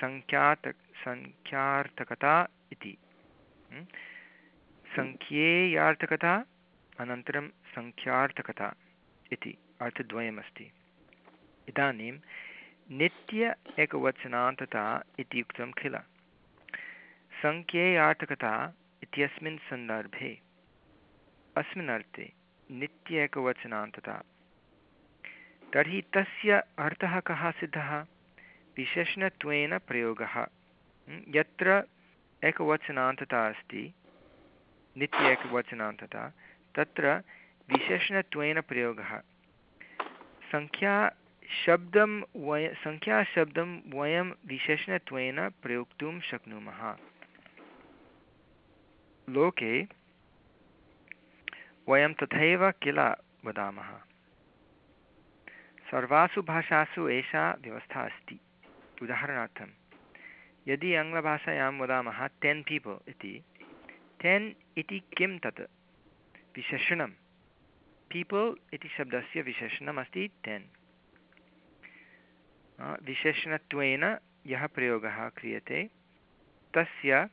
सङ्ख्यात सङ्ख्यार्थकता इति। सङ्ख्येयार्थकता अनन्तरं सङ्ख्यार्थकता इति अर्थद्वयमस्ति। इदानीं नित्य एकवचनान्तता इति उक्तं किल सङ्ख्येयार्थकता इत्यस्मिन् सन्दर्भे, अस्मिन् अर्थे नित्य एकवचनान्तता तर्हि तस्य अर्थः कः सिद्धः? विशेषणत्वेन प्रयोगः ं, यत्र एकवचनान्तता अस्ति नित्य एकवचनान्तता तत्र विशेषणत्वेन प्रयोगः। सङ्ख्या शब्दं वय सङ्ख्याशब्दं वयं विशेषणत्वेन प्रयोक्तुं शक्नुमः। लोके वयं तथैव किल वदामः। सर्वासु भाषासु एषा व्यवस्था अस्ति। उदाहरणार्थं, यदि आङ्ग्लभाषायां वदामः टेन् पीपल् इति टेन् इति किं तत्? विशेषणं। पीपल् इति शब्दस्य विशेषणमस्ति टेन् विशेषणत्वेन यः प्रयोगः क्रियते, तस्य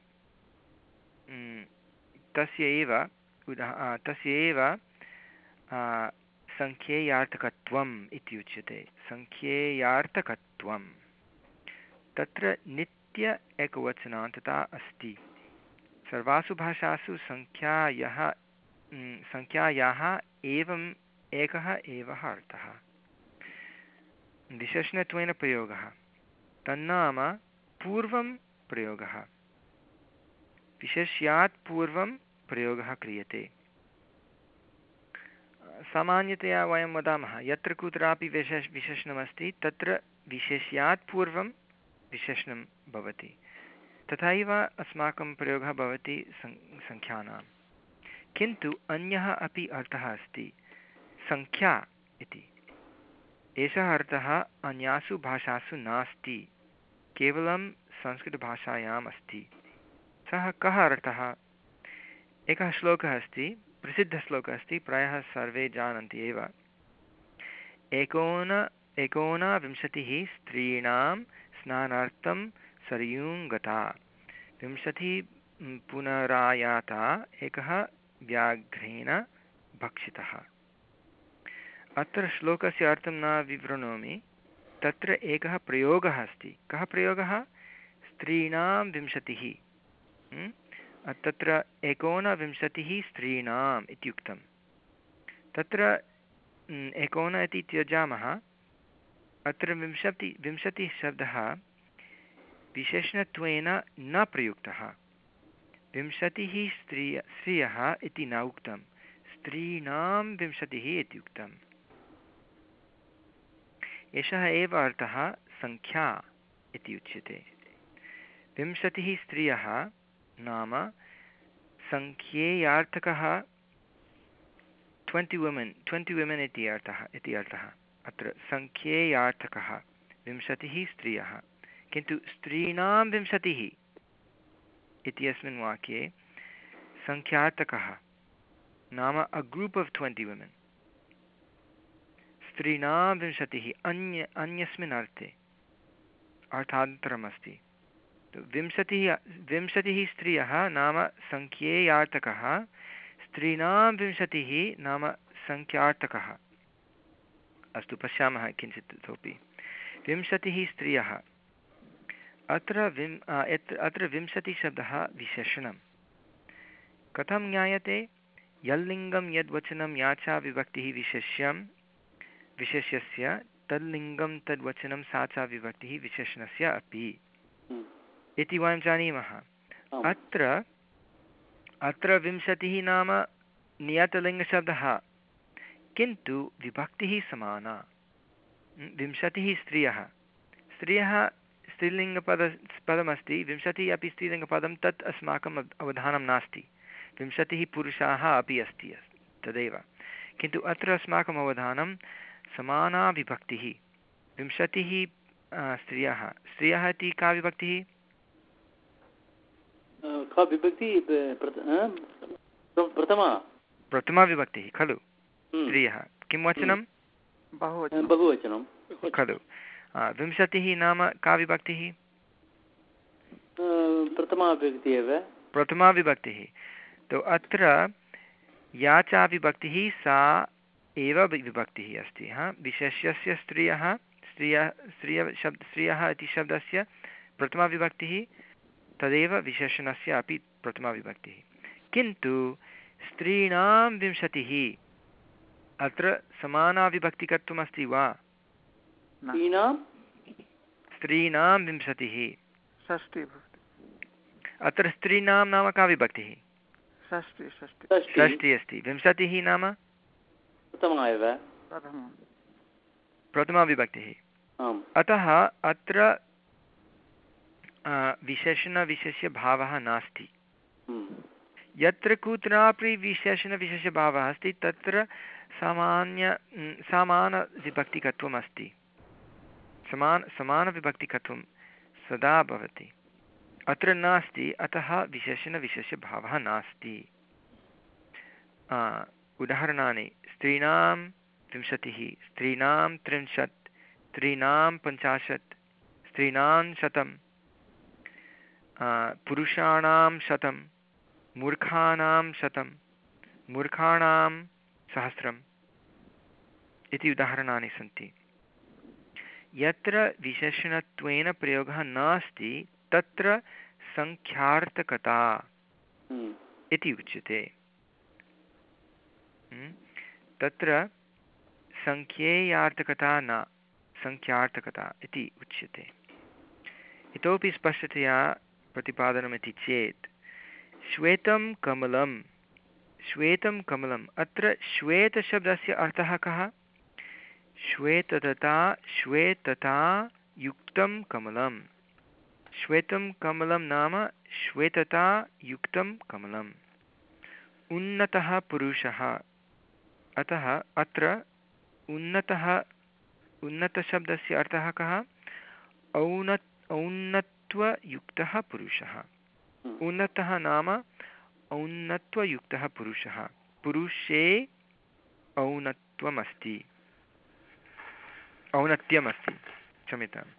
तस्य एव उदा तस्य एव सङ्ख्येयार्थकत्वम् उच्यते। सङ्ख्येयार्थकत्वं तत्र नित्य एकवचनान्तता अस्ति। सर्वासु भाषासु सङ्ख्यायाः सङ्ख्यायाः एवम् एकः एव अर्थः। विशेषणत्वेन प्रयोगः। तन्नाम पूर्वं प्रयोगः। विशेष्यात् पूर्वं प्रयोगः क्रियते। सामान्यतया वयं वदामः, यत्र कुत्रापि विशेष, विशेषणमस्ति, तत्र विशेष्यात् पूर्वं विशेषणं भवति। तथैव अस्माकं प्रयोगः भवति सङ् सङ्ख्यानां किन्तु अन्यः अपि अर्थः अस्ति सङ्ख्या इति। एषः अर्थः अन्यासु भाषासु नास्ति, केवलं संस्कृतभाषायाम् अस्ति। सः कः अर्थः? एकः श्लोकः अस्ति, प्रसिद्धश्लोकः अस्ति, प्रायः सर्वे जानन्ति एव। एकोन एकोनविंशतिः स्त्रीणां स्नानार्थं सरयूं गता विंशतिः पुनरायाता, एकः व्याघ्रेण भक्षितः। अत्र श्लोकस्य अर्थं न विवृणोमि। तत्र एकः प्रयोगः अस्ति। कः प्रयोगः? स्त्रीणां विंशतिः? तत्र एकोनविंशतिः स्त्रीणाम् इत्युक्तं तत्र एकोन इति त्यजामः। अत्र विंशति, विंशतिः शब्दः विशेषणत्वेन न प्रयुक्तः। विंशतिः स्त्रिय स्त्रियः इति न उक्तं। स्त्रीणां विंशतिः इति उक्तम् एषः एव अर्थः सङ्ख्या इति उच्यते। विंशतिः स्त्रियः नाम सङ्ख्येयार्थकः ट्वेण्टि वुमेन् ट्वेण्टि वुमेन् इति अर्थः इति अर्थः। अत्र सङ्ख्येयार्थकः विंशतिः स्त्रियः। किन्तु स्त्रीणां विंशतिः इत्यस्मिन् वाक्ये सङ्ख्यार्थकः नाम a group of twenty women स्त्रीणां विंशतिः अन्य, अन्यस्मिन् अर्थे, अर्थान्तरमस्ति। विंशतिः विंशतिः स्त्रियः नाम सङ्ख्येयार्थकः, स्त्रीणां विंशतिः नाम सङ्ख्यार्थकः। अस्तु, पश्यामः किञ्चित् इतोपि। विंशतिः स्त्रियः। अत्र विम् अत्र विंशतिशब्दः विशेषणं कथं ज्ञायते? यल्लिङ्गं यद्वचनं याचा विभक्तिः विशेष्यं विशेष्यस्य तल्लिङ्गं तद्वचनं सा च विभक्तिः विशेषणस्य अपि। हम्म। इति वयं जानीमः। अत्र अत्र विंशतिः नाम नियतलिङ्गशब्दः। किन्तु विभक्तिः समाना। विंशतिः स्त्रियः। स्त्रियः स्त्रीलिङ्गपद पदमस्ति। विंशतिः अपि स्त्रीलिङ्गपदं तत् अस्माकम् अव- अवधानं नास्ति। विंशतिः पुरुषाः अपि अस्ति अस्- तदेव। किन्तु अत्र अस्माकम् अवधानं समाना विभक्तिः। विंशतिः स्त्रियः। स्त्रियः इति का विभक्तिः? अ, का विभक्ति ब- प्रथ- अ? प्रथमा प्रथमा? विभक्तिः खलु? हम्म। स्त्रियः किं वचनं? बहुवचनं। बहुवचनं। खलु। विंशतिः नाम का विभक्तिः? अ, प्रथमा विभक्ति एव। प्रथमा विभक्तिः। तो अत्र या च विभक्तिः सा एव विभक्तिः अस्ति हा? विशेष्यस्य स्त्रियः स्त्रियः स्त्रिय शब् स्त्रियः इति शब्दस्य प्रथमा विभक्तिः तदेव विशेषणस्य अपि प्रथमा विभक्तिः। किन्तु स्त्रीणां विंशतिः अत्र समाना विभक्तिकत्वमस्ति वा? स्त्रीणां? विंशतिः। षष्टि अत्र स्त्रीणां नाम का विभक्तिः? षष्टि अस्ति। विंशतिः नाम? प्रथमा एव। प्रथमं प्रथमा विभक्तिः। आम्। अतः अत्र विशेषणविशेष्यभावः नास्ति। हम्म। यत्र कुत्रापि विशेषणविशेषभावः अस्ति तत्र सामान्य समानविभक्तिकत्वम् अस्ति। समान समानविभक्तिकत्वं सदा भवति। अत्र नास्ति अतः विशेषणविशेषभावः नास्ति। उदाहरणानि स्त्रीणां विंशतिः स्त्रीणां त्रिंशत् स्त्रीणां पञ्चाशत् स्त्रीणां शतं पुरुषाणां शतं मूर्खाणां शतं मूर्खाणां सहस्रम् इति उदाहरणानि सन्ति यत्र विशेषणत्वेन प्रयोगः नास्ति तत्र सङ्ख्यार्थकता हम्म। इति उच्यते हम्म? तत्र सङ्ख्येयार्थकता न सङ्ख्यार्थकता इति उच्यते इतोपि स्पष्टतया प्रतिपादनमिति चेत्, श्वेतं कमलं श्वेतं कमलम्। अत्र श्वेतशब्दस्य अर्थः कः? श्वेततता श्वेतता युक्तं कमलं श्वेतं कमलं नाम श्वेतता युक्तं कमलम्। उन्नतः पुरुषः। अतः अत्र उन्नतः, उन्नतशब्दस्य अर्थः कः? औन्न औन्नत्वयुक्तः पुरुषः। उन्नतः नाम औन्नत्वयुक्तः पुरुषः। पुरुषे औन्नत्वमस्ति। औन्नत्यमस्ति क्षम्यताम्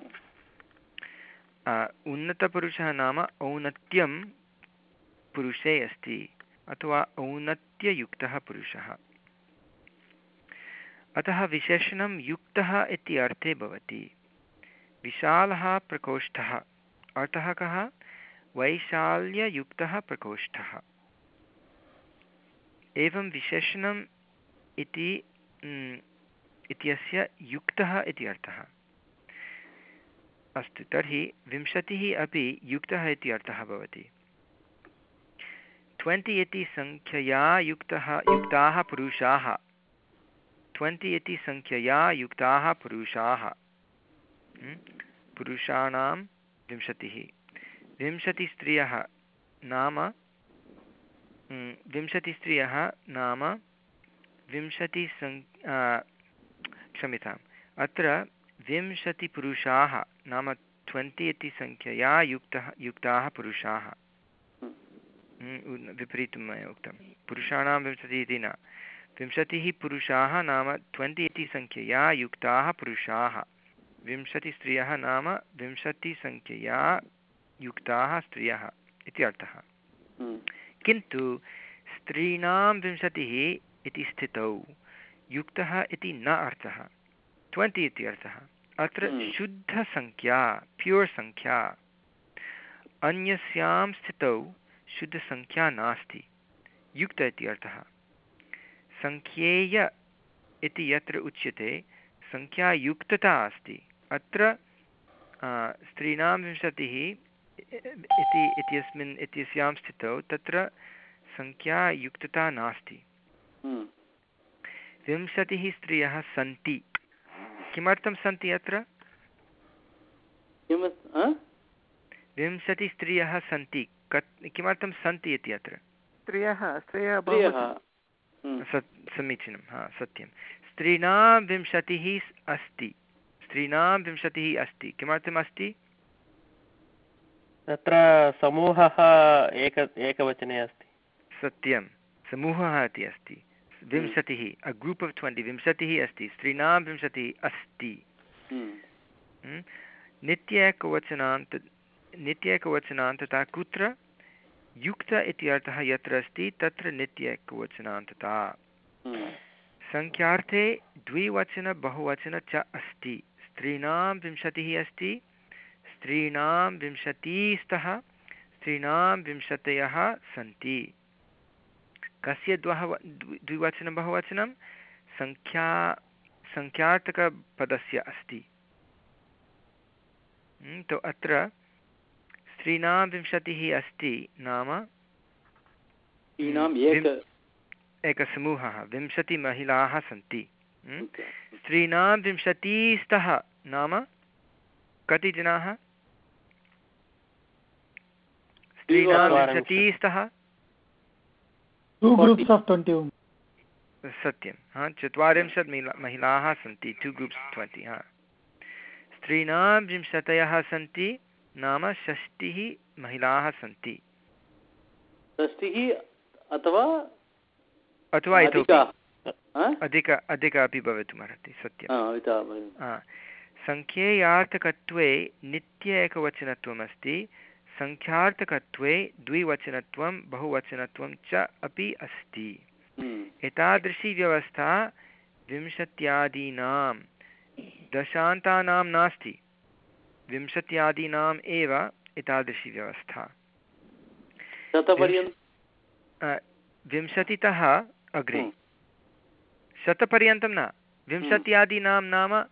उन्नतपुरुषः नाम औन्नत्यं पुरुषे अस्ति अथवा औन्नत्ययुक्तः पुरुषः। अतः विशेषणं युक्तः इति अर्थे भवति। विशालः प्रकोष्ठः। अर्थः कः? वैशाल्ययुक्तः प्रकोष्ठः। एवं विशेषणम् इति इत्यस्य युक्तः इति अर्थः। अस्तु, तर्हि विंशतिः अपि युक्तः इति अर्थः भवति। ट्वेण्टि इति सङ्ख्यया युक्तः युक्ताः पुरुषाः। ट्वेण्टि इति सङ्ख्यया युक्ताः पुरुषाः पुरुषाणां विंशतिः। विंशतिस्त्रियः नाम विंशतिस्त्रियः नाम विंशतिसङ् क्षम्यताम्। अत्र विंशतिपुरुषाः नाम ट्वेण्टि इति सङ्ख्यया युक्तः, युक्ताः पुरुषाः। विपरीतं मया उक्तं। पुरुषाणां विंशतिः इति न। विंशतिः पुरुषाः नाम ट्वेण्टि इति सङ्ख्यया युक्ताः पुरुषाः। विंशतिस्त्रियः नाम विंशतिसङ्ख्यया युक्ताः स्त्रियः इति अर्थः। हम्म। किन्तु स्त्रीणां विंशतिः इति स्थितौ युक्तः इति न अर्थः। ट्वेण्टि इति अर्थः। अत्र हम्म। शुद्धसङ्ख्या प्यूर् सङ्ख्या अन्यस्यां स्थितौ शुद्धसङ्ख्या नास्ति। युक्त इति अर्थः। सङ्ख्येय इति यत्र उच्यते सङ्ख्यायुक्तता अस्ति। अत्र स्त्रीणां विंशतिः इति इत्यस्मिन् इत्यस्यां स्थितौ तत्र सङ्ख्यायुक्तता नास्ति। हम्म। विंशतिः स्त्रियः सन्ति। किमर्थं सन्ति अत्र? किम् अ? विंशतिस्त्रियः सन्ति। कत् किमर्थं सन्ति इति अत्र? स्त्रियः स्त्रियः स्त्रियः। बहु हम्म। समीचीनं हा सत्यं। स्त्रीणां विंशतिः अस्ति। स्त्रीणां विंशतिः अस्ति। किमर्थम् अस्ति? तत्र समूहः एक एकवचने अस्ति। सत्यं। समूहः इति अस्ति। विंशतिः। अ ग्रूप् आफ् ट्वेण्टि विंशतिः अस्ति। स्त्रीणां विंशतिः अस्ति। हम्म। हम्म? नित्यैकवचनान्त नित्यैकवचनान्तता कुत्र? युक्त इति अर्थः यत्र अस्ति तत्र नित्यैकवचनान्तता। हम्म। सङ्ख्यार्थे द्विवचन बहुवचन च अस्ति। स्त्रीणां विंशतिः अस्ति स्त्रीणां विंशतिस्तः स्त्रीणां विंशतयः सन्ति। कस्य द्वः द्विवचनं बहुवचनं? सङ्ख्या सङ्ख्यार्थकपदस्य अस्ति। हम्म, तो अत्र स्त्रीणां विंशतिः अस्ति नाम एकसमूहः विंशतिमहिलाः सन्ति? स्त्रीणां विंशतिस्तः नाम कति जनाः? स्त्रीणां। विंशतिस्तः Two groups of 21. सत्यं हा चत्वारिंशत् मिला महिलाः सन्ति टु ग्रूप्स् ट्वेण्टि हा। स्त्रीणां विंशतयः सन्ति नाम षष्टिः महिलाः सन्ति। षष्टिः अथवा अथवा इतोपि। अधिका? अधिक अपि भवितुमर्हति सत्यं। सङ्ख्येयार्थकत्वे नित्य एकवचनत्वम् अस्ति सङ्ख्यार्थकत्वे द्विवचनत्वं बहुवचनत्वं च अपि अस्ति हम्म। एतादृशी व्यवस्था विंशत्यादीनां दशान्तानां नास्ति विंशत्यादीनाम् एव एतादृशी व्यवस्था विंशतितः अग्रे हम्म। शतपर्यन्तं न। विंशत्यादीनां नाम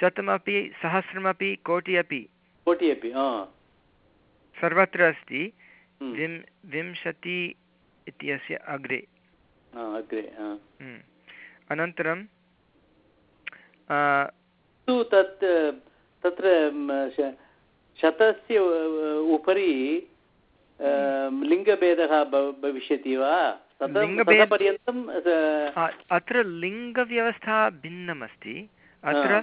शतमपि सहस्रमपि कोटि अपि कोटि अपि सर्वत्र अस्ति। हम्म। विं विंशति इत्यस्य अग्रे। अग्रे हा। हम्म। अनन्तरं तु तत् तत्र शतस्य उपरि लिङ्गभेदः भविष्यति वा? अत्र लिङ्गव्यवस्था भिन्नमस्ति। अत्र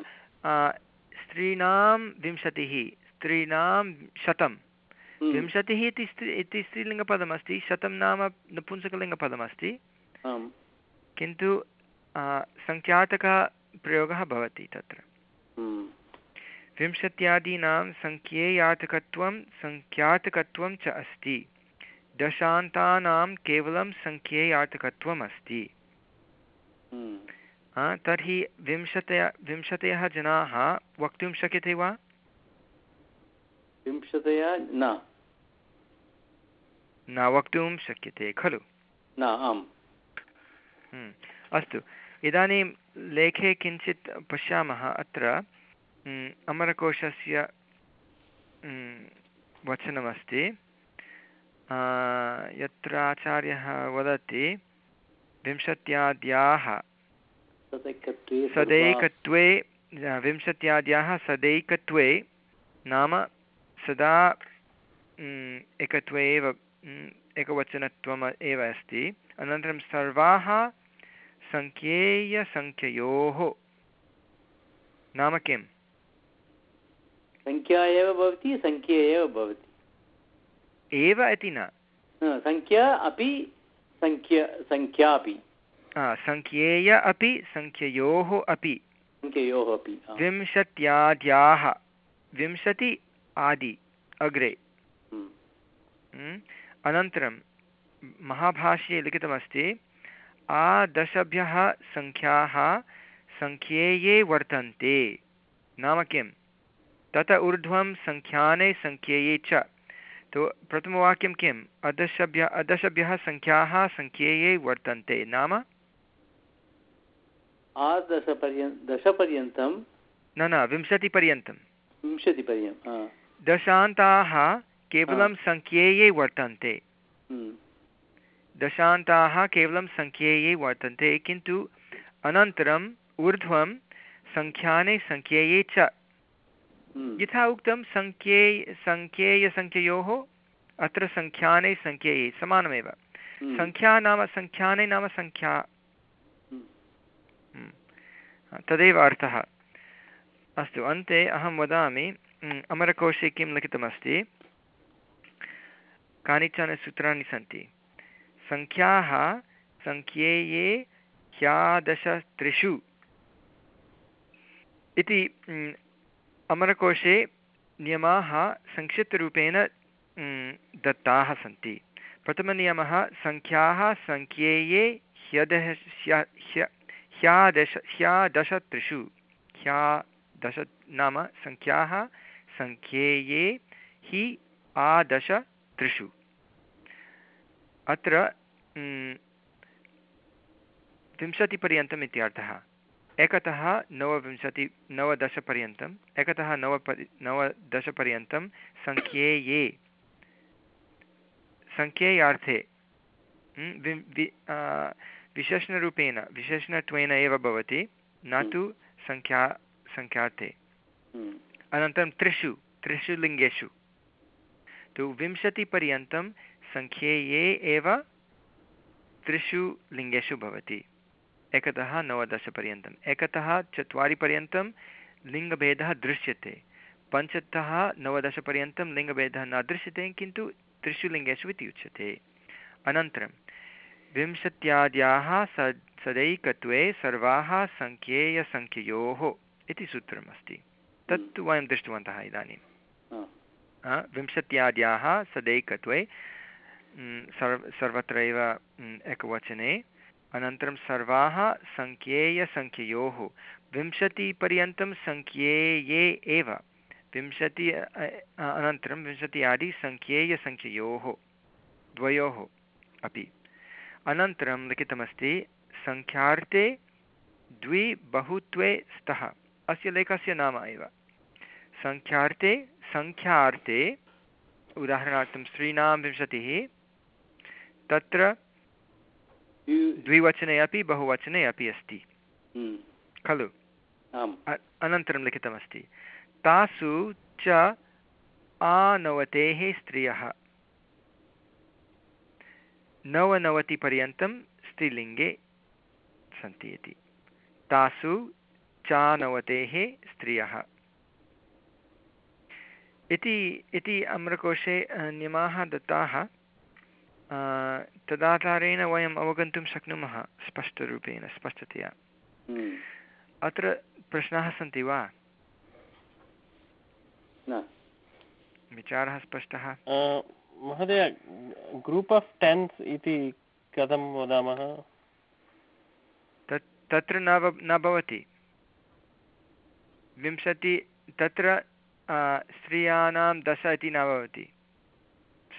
स्त्रीणां विंशतिः स्त्रीणां शतं हम्म, विंशतिः इति स्त्री इति स्त्रीलिङ्गपदमस्ति शतं नाम नपुंसकलिङ्गपदमस्ति। किन्तु सङ्ख्यातकः प्रयोगः भवति तत्र। हम्म, विंशत्यादीनां सङ्ख्येयार्थकत्वं सङ्ख्यार्थकत्वं च अस्ति। दशान्तानां केवलं सङ्ख्येयार्थकत्वम् अस्ति हम्म। आ, तर्हि विंशतय विंशतयः जनाः वक्तुं शक्यते वा? विंशतया न। न वक्तुं शक्यते खलु? न आम्। हम्म, अस्तु। इदानीं लेखे किञ्चित् पश्यामः अत्र। हम्म, अमरकोशस्य हम्म, वचनमस्ति। यत्र आचार्यः वदति विंशत्याद्याः सदैकत्वे विंशत्याद्याः सदैकत्वे नाम सदा एकत्वे एव एकवचनत्वम् एव अस्ति। अनन्तरं सर्वाः सङ्ख्येयसङ्ख्ययोः। नाम किम्? सङ्ख्या एव भवति सङ्ख्या एव भवति। एव इति न। सङ्ख्या अपि सङ्ख्या सङ्ख्या अपि सङ्ख्येय अपि सङ्ख्ययोः अपि। सङ्ख्ययोः अपि विंशत्याद्याः विंशति आदि अग्रे। हम्म, हम्म। अनन्तरं महाभाष्ये लिखितमस्ति आदशभ्यः सङ्ख्याः सङ्ख्येये वर्तन्ते। नाम किं तत ऊर्ध्वं सङ्ख्याने सङ्ख्येये च। तो प्रथमवाक्यं किम्? अदशभ्य अदशभ्यः सङ्ख्याः सङ्ख्येये वर्तन्ते नाम? दशपर्यन्तं? न न विंशतिपर्यन्तं। विंशतिपर्यन्तं। दशान्ताः केवलं सङ्ख्येये वर्तन्ते। हम्म, दशान्ताः केवलं सङ्ख्येये वर्तन्ते किन्तु अनन्तरम् ऊर्ध्वं सङ्ख्याने सङ्ख्येये च यथा उक्तं सङ्ख्ये सङ्ख्येयसङ्ख्ययोः अत्र सङ्ख्याने सङ्ख्येये समानमेव। हम्म, सङ्ख्या नाम सङ्ख्याने नाम सङ्ख्या हम्म। तदेव अर्थः। अस्तु अन्ते अहं वदामि अमरकोशे किं लिखितमस्ति? कानिचन सूत्राणि सन्ति। सङ्ख्याः सङ्ख्येये ह्यादशत्रिषु। इति अमरकोशे नियमाः संक्षिप्तरूपेण दत्ताः सन्ति। प्रथमनियमः सङ्ख्याः सङ्ख्येये ह्यदश ह्य- ह्य- ह्यादश, ह्यादशत्रिषु ह्यादश नाम सङ्ख्याः सङ्ख्येये हि आदशत्रिषु। अत्र विंशतिपर्यन्तम् इत्यर्थः एकतः नवविंशति नवदशपर्यन्तम् एकतः नवपरि नवदशपर्यन्तं सङ्ख्येये सङ्ख्येयार्थे विशेषणरूपेण विशेषणत्वेन एव भवति न तु सङ्ख्या सङ्ख्यार्थे। हम्म, अनन्तरं त्रिषु त्रिषु लिङ्गेषु। तु विंशतिपर्यन्तं सङ्ख्येये एव त्रिषु लिङ्गेषु भवति। एकतः नवदशपर्यन्तम्। एकतः चत्वारिपर्यन्तं लिङ्गभेदः दृश्यते। पञ्चतः नवदशपर्यन्तं लिङ्गभेदः न दृश्यते किन्तु त्रिषु लिङ्गेषु इति उच्यते अनन्तरं विंशत्याद्याः स सदैकत्वे सर्वाः सङ्ख्येयसङ्ख्ययोः इति सूत्रमस्ति। तत्तु वयं दृष्टवन्तः इदानीं। विंशत्याद्याः सदैकत्वे सर्व सर्वत्रैव एकवचने अनन्तरं सर्वाः सङ्ख्येयसङ्ख्ययोः, विंशतिपर्यन्तं सङ्ख्येये एव, विंशति अनन्तरं विंशति आदि सङ्ख्येयसङ्ख्ययोः, द्वयोः अपि। अनन्तरं लिखितमस्ति, सङ्ख्यार्थे द्विबहुत्वे स्तः, अस्य लेखस्य नाम एव। सङ्ख्यार्थे सङ्ख्यार्थे, उदाहरणार्थं स्त्रीणां विंशतिः, तत्र द्विवचने अपि बहुवचने अपि अस्ति। हम्म, खलु? अनन्तरं लिखितमस्ति। तासु च आनवतेः स्त्रियः। नवनवतिपर्यन्तं स्त्रीलिङ्गे सन्ति इति। तासु चानवतेः स्त्रियः। इति इति अम्रकोशे नियमाः दत्ताः। तदाधारेण वयम् अवगन्तुं शक्नुमः स्पष्टरूपेण स्पष्टतया। हम्म, अत्र प्रश्नाः सन्ति वा? विचारः स्पष्टः? महोदय ग्रूप् आफ् टेन्स् इति कथं वदामः? तत् तत्र न न भवति। विंशति तत्र स्त्रियाणां दश इति न भवति।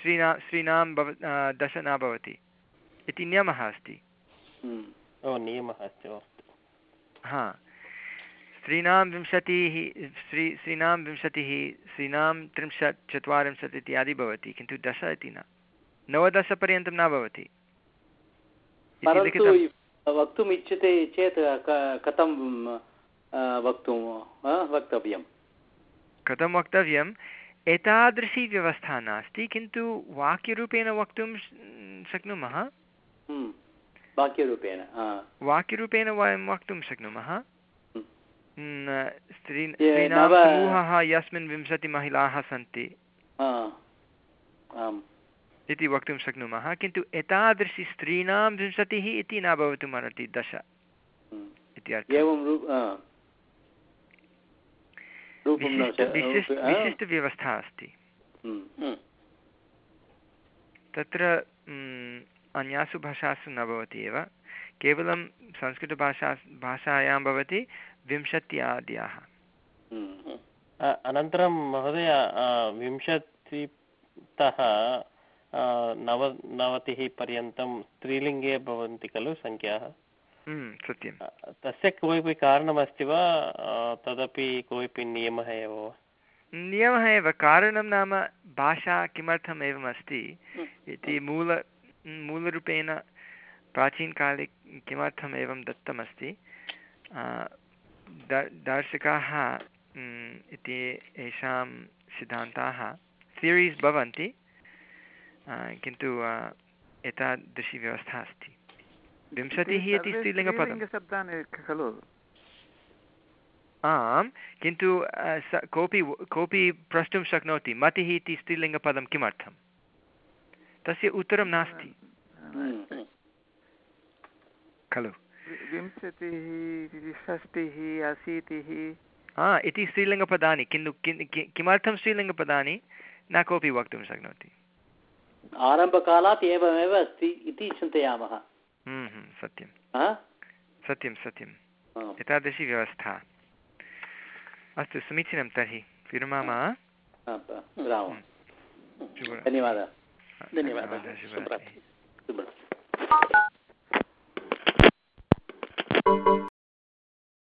स्त्रीणा स्त्रीणां भव दश न भवति। इति नियमः अस्ति। हम्म, हा। स्त्रीणां विंशतिः स्त्री स्त्रीणां विंशतिः स्त्रीणां त्रिंशत् चत्वारिंशत् इत्यादि भवति किन्तु दश इति न। नवदशपर्यन्तं न भवति। वक्तुम् इच्छते चेत् कथं वक्तुं वक्तव्यं कथं वक्तव्यम्? एतादृशी व्यवस्था नास्ति किन्तु वाक्यरूपेण वक्तुं शक्नुमः? हम्म, वाक्यरूपेण वाक्यरूपेण वयं वक्तुं शक्नुमः? न, स्त्री समूहः यस्मिन् विंशतिमहिलाः सन्ति। इति वक्तुं शक्नुमः किन्तु एतादृशी स्त्रीणां विंशतिः इति न भवितुम् अर्हति दश। हम्म। इति एवं रू- हा। रूपं न विशिष्ट- विशिष्ट- हा? विशिष्टव्यवस्था अस्ति। हम्म, हम्म। तत्र अन्यासु भाषासु न भवति एव। केवलं संस्कृतभाषा भाषायां भवति विंशत्याद्याः हम्म, अनन्तरं महोदय विंशतितः अ, नवनवतिः पर्यन्तं स्त्रीलिङ्गे भवन्ति खलु सङ्ख्याः सत्यं अ, तस्य कोऽपि कारणमस्ति वा? तदपि कोऽपि नियमः एव वा? नियमः एव। कारणं नाम भाषा किमर्थम् एवम् अस्ति इति मूल मूलरूपेण प्राचीनकाले किमर्थम् एवं दत्तमस्ति दर्शकाः म्, इति येषां सिद्धान्ताः थियरीस् भवन्ति। किन्तु एतादृशी व्यवस्था अस्ति। विंशतिः इति स्त्रीलिङ्गपदं खलु। आम् किन्तु स कोऽपि कोऽपि प्रष्टुं शक्नोति। मतिः इति स्त्रीलिङ्गपदं किमर्थं तस्य उत्तरं नास्ति। खलु। विंशतिः षष्टिः अशीतिः। हा इति स्त्रीलिङ्गपदानि। किन्तु किमर्थं स्त्रीलिङ्गपदानि? न कोऽपि वक्तुं शक्नोति। आरम्भकालात् एवमेव अस्ति इति चिन्तयामः। हम्म, हम्म, सत्यं। सत्यं एतादृशी व्यवस्था। अस्तु समीचीनं तर्हि। विरमामः हा, विरामः शुभ धन्यवादः। धन्यवादः।